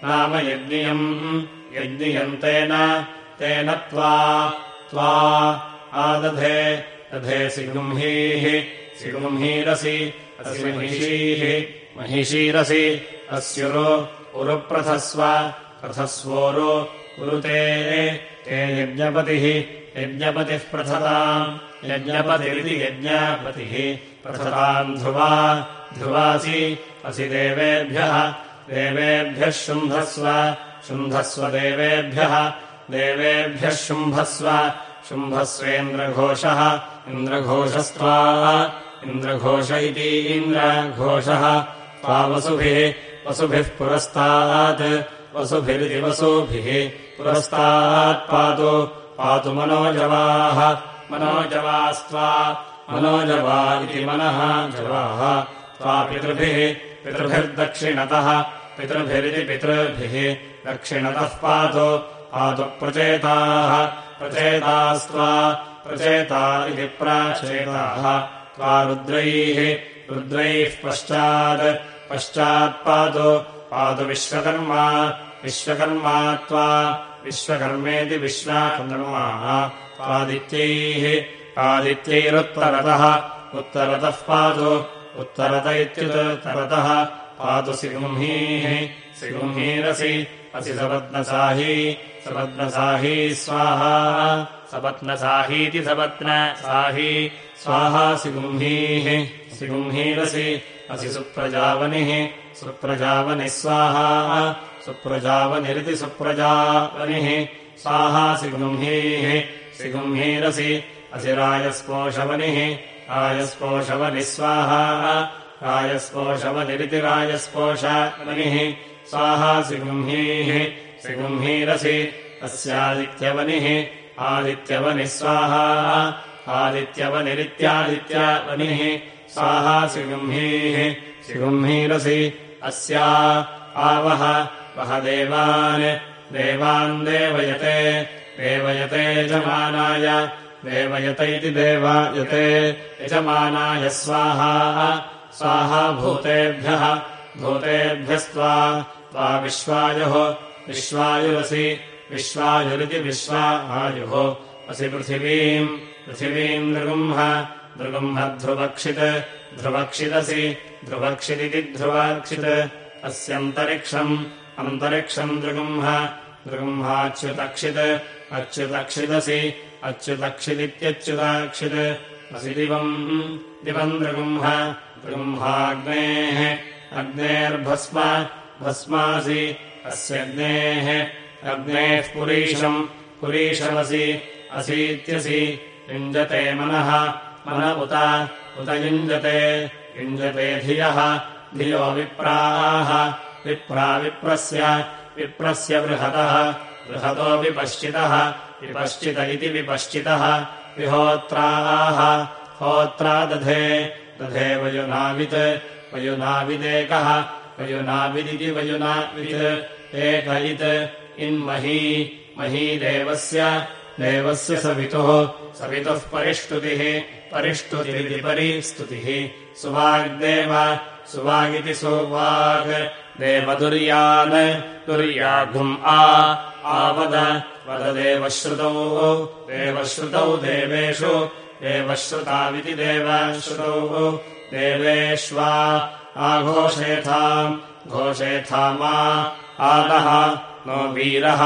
नाम यज्ञियम् यज्ञियन्तेन तेन त्वा त्वा आदधे दधे सिगुंहीः सिगुंहीरसि असि महिषीः महिषीरसि अस्युरु उरुप्रथस्व प्रथस्वोरु उरुते ते यज्ञपतिः यज्ञपतिः प्रथताम् यज्ञपतिरिति यज्ञपतिः प्रथताम् ध्रुवा ध्रुवासि असि देवेभ्यः देवेभ्यः शुम्भस्व शुम्भस्व देवेभ्यः देवेभ्यः शुम्भस्व। शुम्भस्वेन्द्रघोषः। इन्द्रघोषस्त्वा। इन्द्रघोष इति इन्द्रघोषः। त्वा वसुभिः। वसुभिः पुरस्तात्। वसुभिरिति वसुभिः पुरस्तात् पातु। पातु मनोजवाः। मनोजवास्त्वा। मनोजवा इति मनः जवाः। त्वा पितृभिः। पितृभिर्दक्षिणतः। पितृभिरिति पितृभिः। दक्षिणतः पातु पातु प्रचेताः प्रचेतास्त्वा प्रचेता इति प्राचेताः। त्वा रुद्रैः रुद्रैः पश्चात् पश्चात्पातु पातु विश्वकर्मा विश्वकर्मा त्वा विश्वकर्मेति विश्वाकर्मा। त्वादित्यैः आदित्यैरुत्तरतः उत्तरतः पातु उत्तरत इत्युत्तरतः पातु सिगुंहीः सिगुंहीरसि असि सपत्नसाही सपत्नसाही स्वाहा। सपत्नसाहीति सपत्नसाही स्वाहा सिगुंहीः सिगुंहीरसि असि सुप्रजावनिः। सुप्रजावनिः स्वाहा। सुप्रजावनिरिति सुप्रजावनिः। स्वाहा सिगुंहीः सिगुंहीरसि असि रायस्पोषवनिः। स्वाहा। रायस्पोषवनिरिति रायस्पोषवनिः। स्वाहा सिगुंहीः सिगुंहीरसि अस्यादित्यवनिः आदित्यवनिः स्वाहा। आदित्यवनिरित्यादित्यवनिः स्वाहा सिगुंहीः सिगुंहीरसि अस्या आवह वह देवान् देवान् देवयते देवयते यजमानाय देवयत इति देवायते। यजमानाय स्वाहा। स्वाहा भूतेभ्यः। भूतेभ्यस्त्वा त्वा विश्वायुः विश्वायुरसि विश्वायुरिति विश्वायुः असि पृथिवीम् पृथिवीम् नृगुम्ह। नृगुम्हध्रुवक्षित्। ध्रुवक्षिदसि ध्रुवक्षिदिति ध्रुवक्षित्। अस्यन्तरिक्षम् अन्तरिक्षम् नृगुम्ह। नृगुम्हाच्युतक्षित्। अच्युतक्षिदसि अच्युतक्षिदित्यच्युताक्षित्। असि दिवम् दिवम् दृगुम्ह दृगुम्हाग्नेः अग्नेर्भस्म भस्मासि अस्यग्नेः अग्नेः पुरीशम् पुरीशमसि असीत्यसि युञ्जते मनः मन उत उत युञ्जते युञ्जते धियः धियो विप्राः विप्रा विप्रस्य विप्रस्य बृहतः बृहतो विपश्चितः विपश्चित इति विपश्चितः विहोत्राः होत्रा दधे दधे वयुनावित् वयुनाविदेकः वयुनाविदिति वयुनावित् इत् इन्मही मही देवस्य देवस्य सवितुः सवितुः परिष्टुतिः परिष्टुतिरिति परिस्तुतिः। सुवाग्देव सुवागिति सुवाग् देवदुर्यान् दुर्याघुम् आ आवद वद देवश्रुतौ देवश्रुतौ देवेषु देवश्रुताविति देवश्रुतौ देवेष्वा आघोषेथाम् घोषेथामा आदः नो वीरः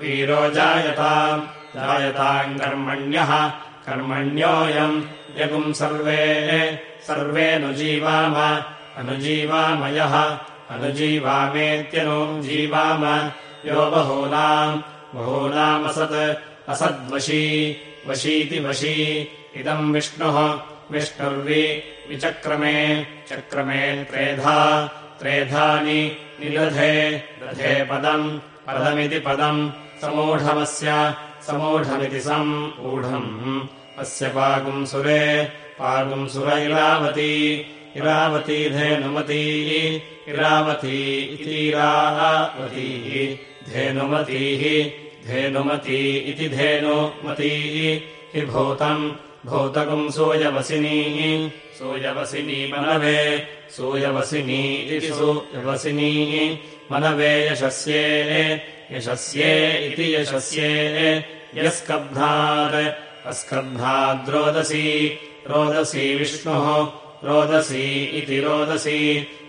वीरो जायताम् जायताम् कर्मण्यः कर्मण्योऽयम् यगुम् सर्वे सर्वेऽनुजीवाम अनुजीवामयः अनुजीवामेत्यनुजीवाम यो बहूनाम् बहूनामसत् असद्वशी वशीति वशी इदम् विष्णुः विष्णुर्वि विचक्रमे चक्रमे त्रेधा त्रेधानि निदधे दधे पदम् पदमिति पदम् समूढमस्य समूढमिति सम् ऊढम्। अस्य पागुंसुरे पागुंसुर इरावती इरावती धेनुमती इरावती इतीरावती धेनुमतीः धेनुमती इति धेनुमती हि भूतम् भूतकम् सूयवसिनी मनवे सूयवसिनी इति सूयवसिनी मनवे यशस्ये यशस्ये इति यशस्ये यस्कब्धात् अस्कब्धाद्रोदसी रोदसी विष्णुः रोदसी इति रोदसी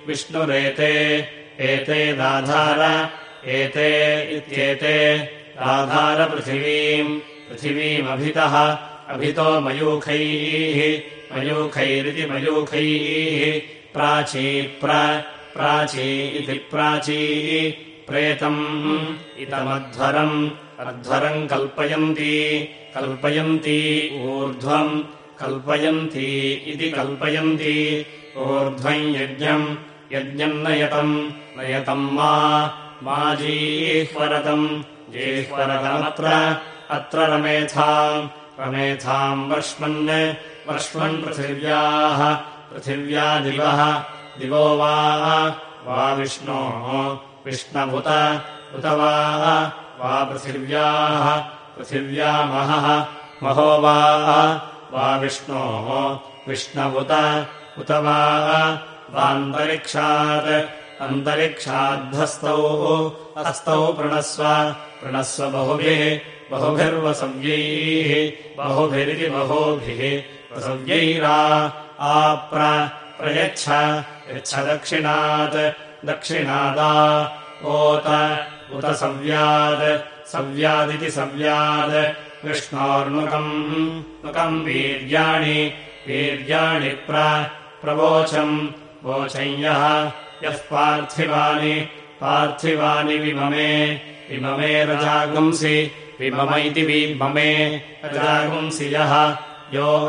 विष्णुरेते एते दाधार एते इत्येते दाधारपृथिवीम् पृथिवीमभितः अभितो मयूखैः मयूखैरिति मयूखैः प्राची प्राची इति प्राची प्रेतम् इदमध्वरम् अध्वरम् कल्पयन्ती कल्पयन्ती ऊर्ध्वम् कल्पयन्ती इति कल्पयन्ती ऊर्ध्वम् यज्ञम् यज्ञम् नयतम् नयतम् मा जीह्वरतम् जीह्वरतमत्र अत्र रमेथाम् रमेथाम् वर्ष्मन् वर्ष्मन् पृथिव्याः पृथिव्यादिवः दिवो वा वा विष्णोः विष्णवुत उत वा पृथिव्याः पृथिव्यामहः महो वा वा विष्णोः विष्णवुत उत वान्तरिक्षात् अन्तरिक्षाद्धस्तौ हस्तौ प्रणस्व प्रणस्व बहुभिः बहुभिर्वसव्यैः बहुभिरिति बहुभिः वसव्यैरा आप्र प्रयच्छ यच्छ दक्षिणात् दक्षिणादा ओत उत सव्यात् सव्यादिति सव्यात् विष्णोर्नुकम् नुकम् वीर्याणि वीर्याणि प्रवोचम् वोचय्यः यः पार्थिवानि पार्थिवानि विममे विममे रजागुंसि विमम इति विममे रजागुंसि यः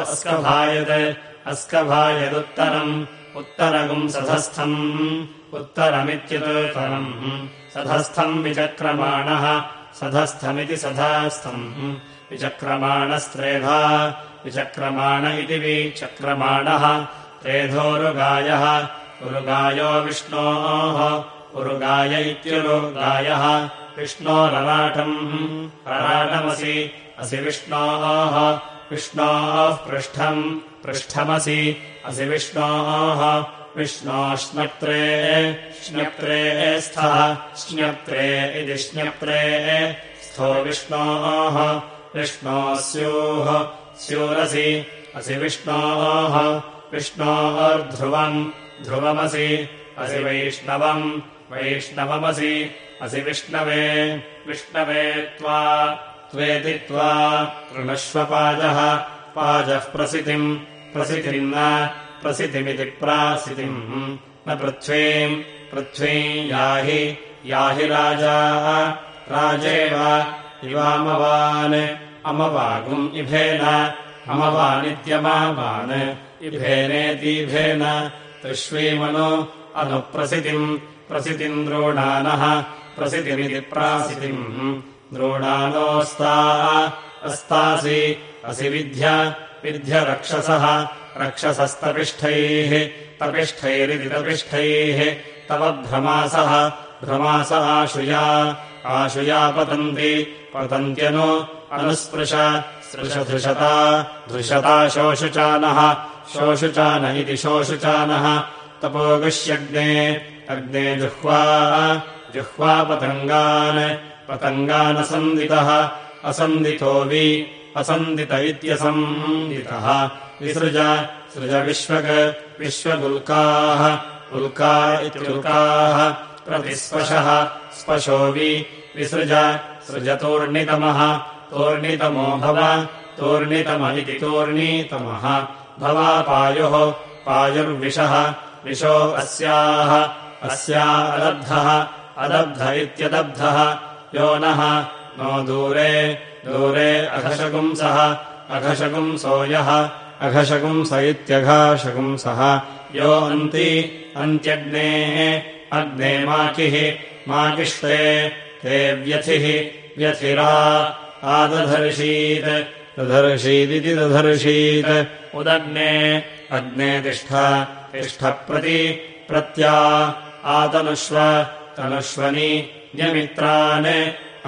अस्कभायत्। अस्कभायदुत्तरम्। उत्तरगुम् सधस्थम् उत्तरमित्युत्तरम् सधस्थम् विचक्रमाणः। सधस्थमिति सधास्थम्। विचक्रमाणस्त्रेधा। विचक्रमाण इति विचक्रमाणः। त्रेधोरुगायः। उरुगायो विष्णोः। उरुगाय इत्युरुगायः विष्णोरराटम् रराटमसि असि विष्णोः। विष्णोः पृष्ठम्। पृष्ठमसि। असि विष्णोः। विष्णोष्णत्रे श्नत्रे स्थः। श्न्यत्रे इति श्न्यत्रे स्थो विष्णोः। विष्णोः स्यूः स्यूरसि। असि विष्णोः। विष्णोर्ध्रुवम्। ध्रुवमसि। असि वैष्णवम्। वैष्णवमसि असि विष्णवे विष्णवे त्वा त्वेति त्वा कृणश्वपाजः पाजः प्रसितिम् प्रसितिम् न प्रसितिमिति प्रासितिम्। न पृथ्वीम् पृथ्वीम् याहि याहि राजा राजेव इवामवान् अमवागुम् इभेन अमवानित्यमावान् इभेनेतीभेन तृष्वीमनु अनुप्रसितिम् प्रसितिम् द्रोणानः प्रसितिमिति प्रासितिम् द्रोणानोऽस्ता अस्तासि असि विद्य विद्य रक्षसः रक्षसस्तपिष्ठैः तपिष्ठैरिति तपिष्ठैः तव भ्रमासः भ्रमास आशुया आशुया पतन्ति पतन्त्यनु अनुस्पृश स्पृशधृशता धृशता शोषुचानः शोषुचान इति शोषुचानः तपोगुष्यग्ने अग्ने जुह्वा जुह्वापतङ्गान् पतङ्गानसन्दितः असन्दितो वि असन्दित इत्यसन्दितः। विसृज सृज विश्वक विश्वगुल्काः उल्का इत्युल्काः प्रतिस्पशः स्पशो वि विसृज सृजतोर्णितमः तोर्णितमो भव तोर्णितम इति तोर्णीतमः। भवापायुः पायुर्विशः विशो अस्याः अस्या अदब्धः अदब्ध इत्यदब्धः। यो नः। नो दूरे। दूरे अघशकुंसः। अघशकुंसो यः। अघशकुंस इत्यघाशकुंसः। अन्ति। अन्त्यग्नेः। अग्ने माकिः माकिष्टे ते व्यथिः। व्यथिरा। आदधर्षीत्। दधर्षीदिति दधर्षीत्। उदग्ने। अग्ने तिष्ठ। तिष्ठप्रति प्रत्या। आतनुष्व तनुष्वनि न्यमित्रान्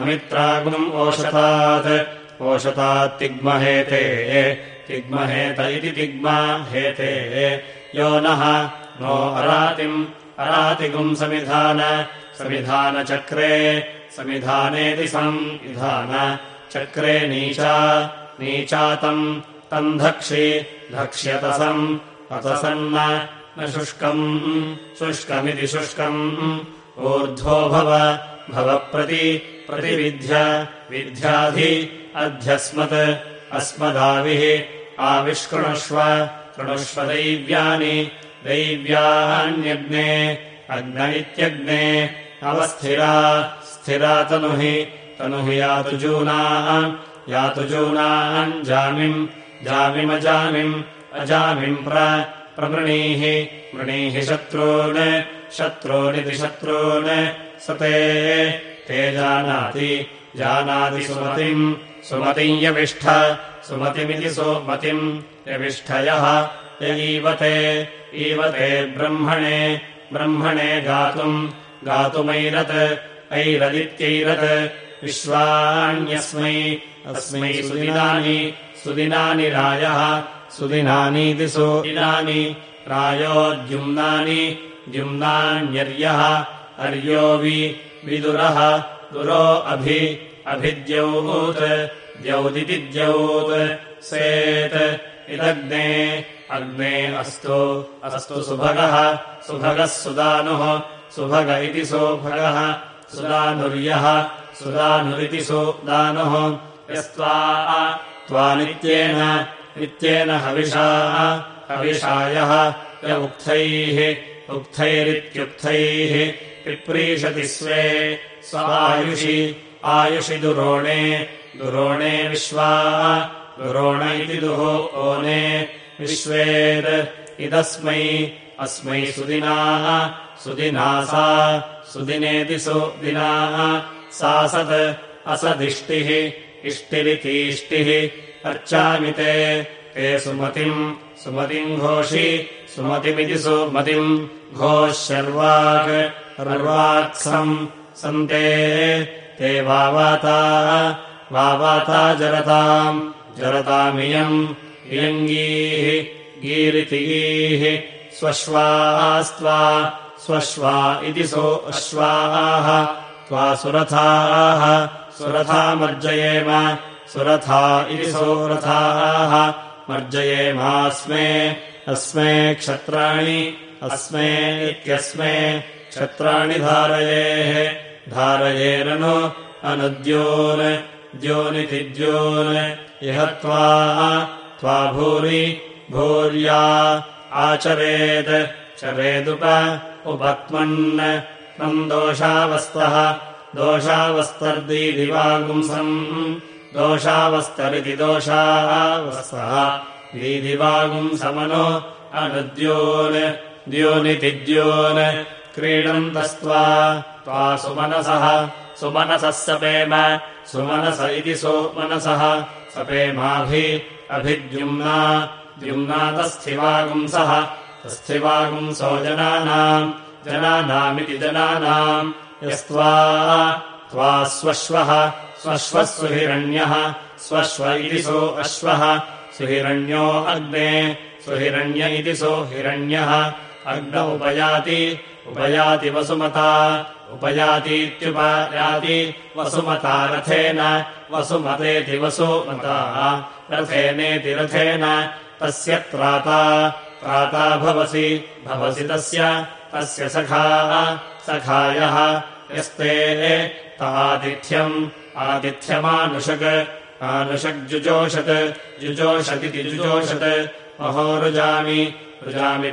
अमित्राग्नम् ओषतात् ओषतात्तिग्महेते तिग्महेत इति तिग्माहेते। यो नः नो अरातिम् अरातिगुम् समिधान समिधानचक्रे समिधानेति संविधान। चक्रे नीचा नीचातम् तम् धक्षि धक्ष्यतसम् अतसन्न न शुष्कम् शुष्कमिति शुष्कम् ऊर्ध्वो भव भवप्रति प्रतिविध्य विद्याधि अध्यस्मत् अस्मदाविः आविष्कृणुष्व कृणुष्व दैव्यानि दैव्यान्यग्ने अग्न इत्यग्ने अवस्थिरा स्थिरा तनुहि तनुहि यातुजूनाः जामिम् जामिमजामिम् अजामिम् प्रवृणीः वृणीः शत्रून् शत्रूनिति शत्रून् स ते। ते जानाति जानाति सुमतिम् सुमतिम् यविष्ठ सुमतिमिति सुमतिम् यविष्ठयः य ईवते ईवते ब्रह्मणे ब्रह्मणे गातुम् गातुमैरत् ऐरदित्यैरत् विश्वाण्यस्मै अस्मै सुदिनानि सुदिनानि रायः सुदिनानीति सुदिनानि रायोद्युम्नानि द्युम्नान्यर्यः अर्यो वि विदुरः दुरो अभि अभिद्यौत् द्यौदिति द्यौत् सेत् इदग्ने अग्ने अस्तु अस्तु सुभगः सुभगः सुदानुः सुभग इति सुभगः सुदानुर्यः सुदानुरिति सुदानुः यस्त्वा त्वा नित्येन हविषाः हविषायः य उक्थैः उक्थैरित्युक्थैः पिप्रीषति स्वे स्वायुषि आयुषि दुरोणे दुरोणे विश्वा दुरोण इति दुः ओने विश्वेद् इदस्मै अस्मै सुदिनाः सुदिना सा सुदिनेति सुदिनाः सा सत् असदिष्टिः इष्टिरितीष्टिः अर्चामि ते। ते सुमतिम् सुमतिम् घोषि सुमतिमिति सुमतिम्। घोः शर्वाक् अर्वाक्सम् सन्ते। ते वावाता वावाता जरताम्। जरतामियम् इयङ्गीः गीरितिगीः स्वश्वास्त्वा स्वश्वा इति सो अश्वाः। त्वा सुरथाः सुरथा मर्जयेम सुरथा इति सोरथाः। मर्जयेमास्मे अस्मे क्षत्राणि अस्मे इत्यस्मे क्षत्राणि धारयेः। धारयेरनु अनुद्योन् द्योनिति द्योन् इह त्वा त्वा भूरि भूर्या आचरेत् चरेदुप उपत्मन् त्वम् दोषावस्तः दोषावस्तर्दीदिवागुंसम् दोषावस्तरिति दोषावस्तः दीदिवागुंसमनो अनुद्योन् द्योनिति द्योन् क्रीडन्तस्त्वा त्वा सुमनसः। सुमनसः सपेम सुमनस इति सुमनसः। सपेमाभि अभिद्युम्ना द्युम्नातस्थिवागुंसः तस्थिवागुंसो जनानाम् जनानामिति जनानाम् यस्त्वा त्वा स्वश्वः स्वश्वः सुहिरण्यः स्वश्व इति सो अश्वः सुहिरण्यो अग्ने सुहिरण्य इति सो हिरण्यः। अग्न उपयाति उपयाति वसुमता उपयातीत्युपयाति वसुमता रथेन वसुमतेति वसुमता रथेनेति रथेन तस्य त्राता त्राता भवसि भवसि तस्य तस्य सखाः सखायः यस्ते तादिथ्यम् आदिथ्यमानुषक् आनुषग्जुजोषत् जुजोषदिति जुजोषत्। अहो रुजामि।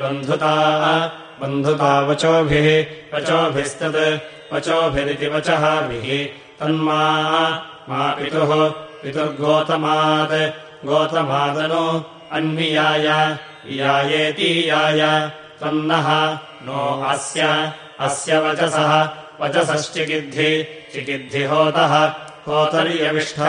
बन्धुता। बन्धुता वचोभिः। वचोभिस्तत्। वचोभिरिति वचःभिः तन्मा। मा पितुः। पितुर्गोतमात्। गोतमादनु। अन्वियाय। इयायेतीयाय तन्नः। नो अस्य। अस्य वचसः। वचसश्चिकिद्धि। चिकिद्धि होतः होतर्यविष्ठ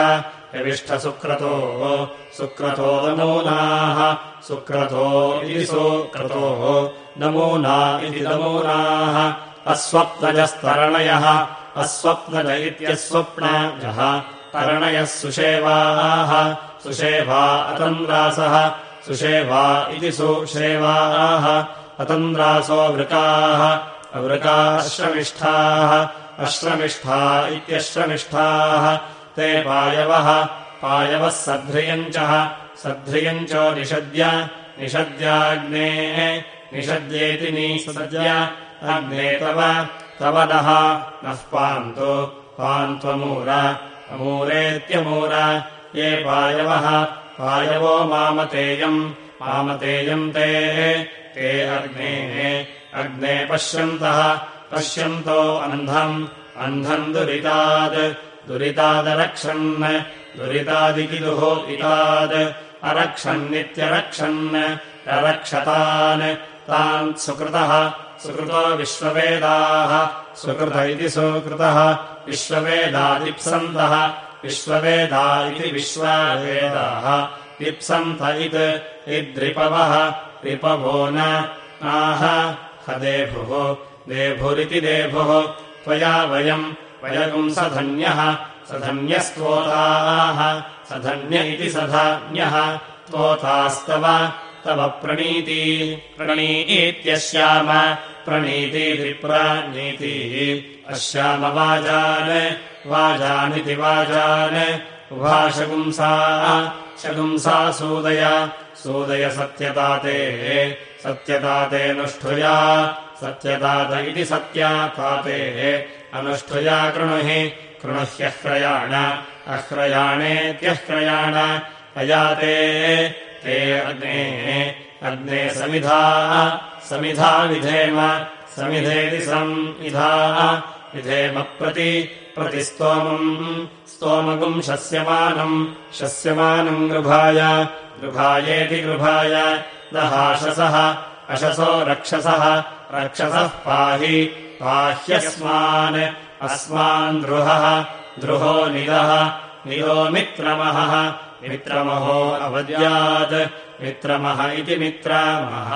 यविष्ठसुक्रतो सुक्रतो। नमूनाः। सुक्रतो इति सुक्रतोः। नमूना इति नमूनाः। अस्वप्नजस्तरणयः। अस्वप्नज इत्यस्वप्नजः तरणयः सुषेवाः। सुषेवा अतन्द्रासः। सुषेवा इति सुषेवाः। अतन्द्रासो वृकाः। अवृकाश्रमिष्ठाः अश्रमिष्ठा इत्यश्रमिष्ठाः ते पायवः पायवः सध्रियञ्चः। सध्रियञ्चो निषद्य निषद्याग्नेः निषद्येति निसद्य अग्ने तव तव नः नः पान्तु पान्त्वमूर अमूरेत्यमूर। ये पायवः पायवो मामतेयम् मामतेयम् ते ते अग्नेः अग्ने पश्यन्तः पश्यन्तो अन्धम्। अन्धम् दुरितात् दुरितादरक्षन्। दुरितादिकिदुः इतात् अरक्षन्नित्यरक्षन्। अरक्षतान् तान् सुकृतः। सुकृतो विश्ववेदाः। सुकृत इति सुकृतः। विश्ववेदादिप्सन्तः। विश्ववेदा इति विश्ववेदाः। लिप्सन्त इत्। इद्रिपवः। रिपवो न। आह हदेभुः देभुरिति देभुः त्वया वयम् वयगुम् सधन्यः। सधन्यस्तोताः सधन्य इति सधान्यः। त्वोतास्तव तव प्रणीति। प्रणीत्यश्याम प्रणीतिरिति प्रणीतिः अश्याम वाजान्। वाजानिति वाजान्। उभाशगुंसा शगुंसा सूदय। सूदय सत्यताते सत्यतातेऽनुष्ठुया सत्यतात इति सत्यातातेः अनुष्ठुया कृणुहि कृणुह्यह्रयाण अह्रयाणेत्यह्रयाण अयाते ते अग्ने अग्ने समिधा समिधा विधेम समिधेति समिधा विधेम प्रति प्रतिस्तोमम् स्तोमगुम् शस्यमानम् शस्यमानम् गृभाय गृभायेति गृभाय दहाशसः अशसो रक्षसः रक्षसः पाहि पाह्यस्मान् अस्मान् द्रुहः द्रुहो निदः निदो मित्रमहः मित्रमहो अवद्यात् मित्रमः इति मित्रामः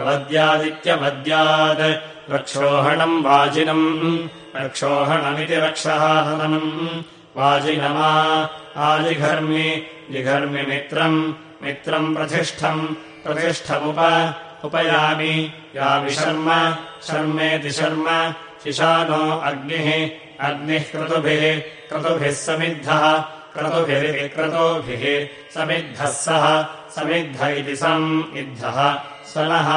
अवद्यादित्यवद्यात् रक्षोहणम् वाजिनम् रक्षोहणमिति रक्षाहनम् वाजिनमा आजिघर्मि जिघर्मि मित्रम् मित्रम् प्रतिष्ठम् प्रतिष्ठमुप उपयामि। यामि शर्म शर्मेति शर्म शिशानो अग्निः अग्निः क्रतुभिः क्रतुभिः समिद्धः क्रतुभिरिति क्रतुभिः समिद्धः सः समिद्ध इति सम् इद्धः स नः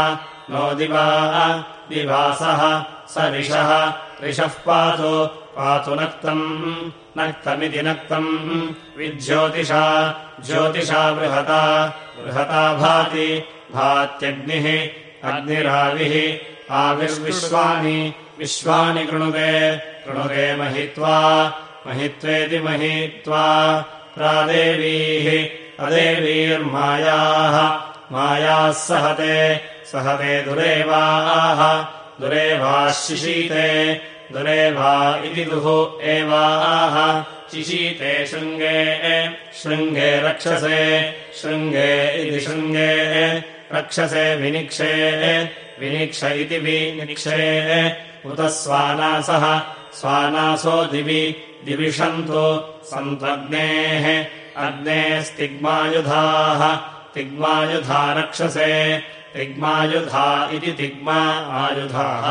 नो दिवा दिवासः स ऋषः ऋषः पातु पातु नक्तम् नक्तमिति नक्तम् विज्योतिषा ज्योतिषा बृहता बृहता भाति भात्यग्निः अग्निराविः आविर्विश्वानि विश्वानि कृणुते कृणुते महित्वा महित्वेति महित्वा प्रादेवीः अदेवीर्मायाः मायाः सहते सहते दुरेवाः दुरेवाः शिशीते दुरेवा इति दुः एवाः शिशीते शृङ्गे शृङ्गे रक्षसे शृङ्गे इति शृङ्गे रक्षसे विनिक्षे विनिक्ष इति विनिक्षे। उत स्वानासः स्वानासो दिवि दिविषन्तु सन्त्वग्नेः अग्नेस्तिग्मायुधाः तिग्मायुधा रक्षसे तिग्मायुधा इति तिग्मा आयुधाः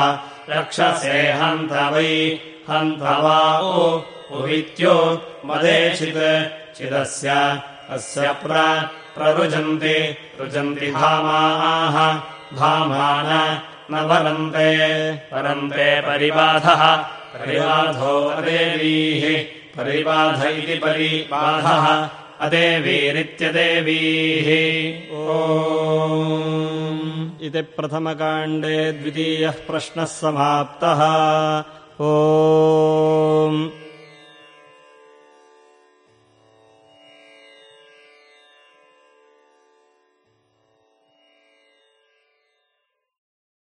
रक्षसे हन्त वै हन्त वा उवित्यो मदेचित् चिदस्य अस्य प्ररुजन्ति रुजन्ति भामाः। भामान न वरन्ते वरन्ते परिबाधः। परिबाधो अदेवीः परिबाध इति परिबाधः। अदेवीरित्यदेवीः। ओ इति प्रथमकाण्डे द्वितीयः प्रश्नः समाप्तः। ओ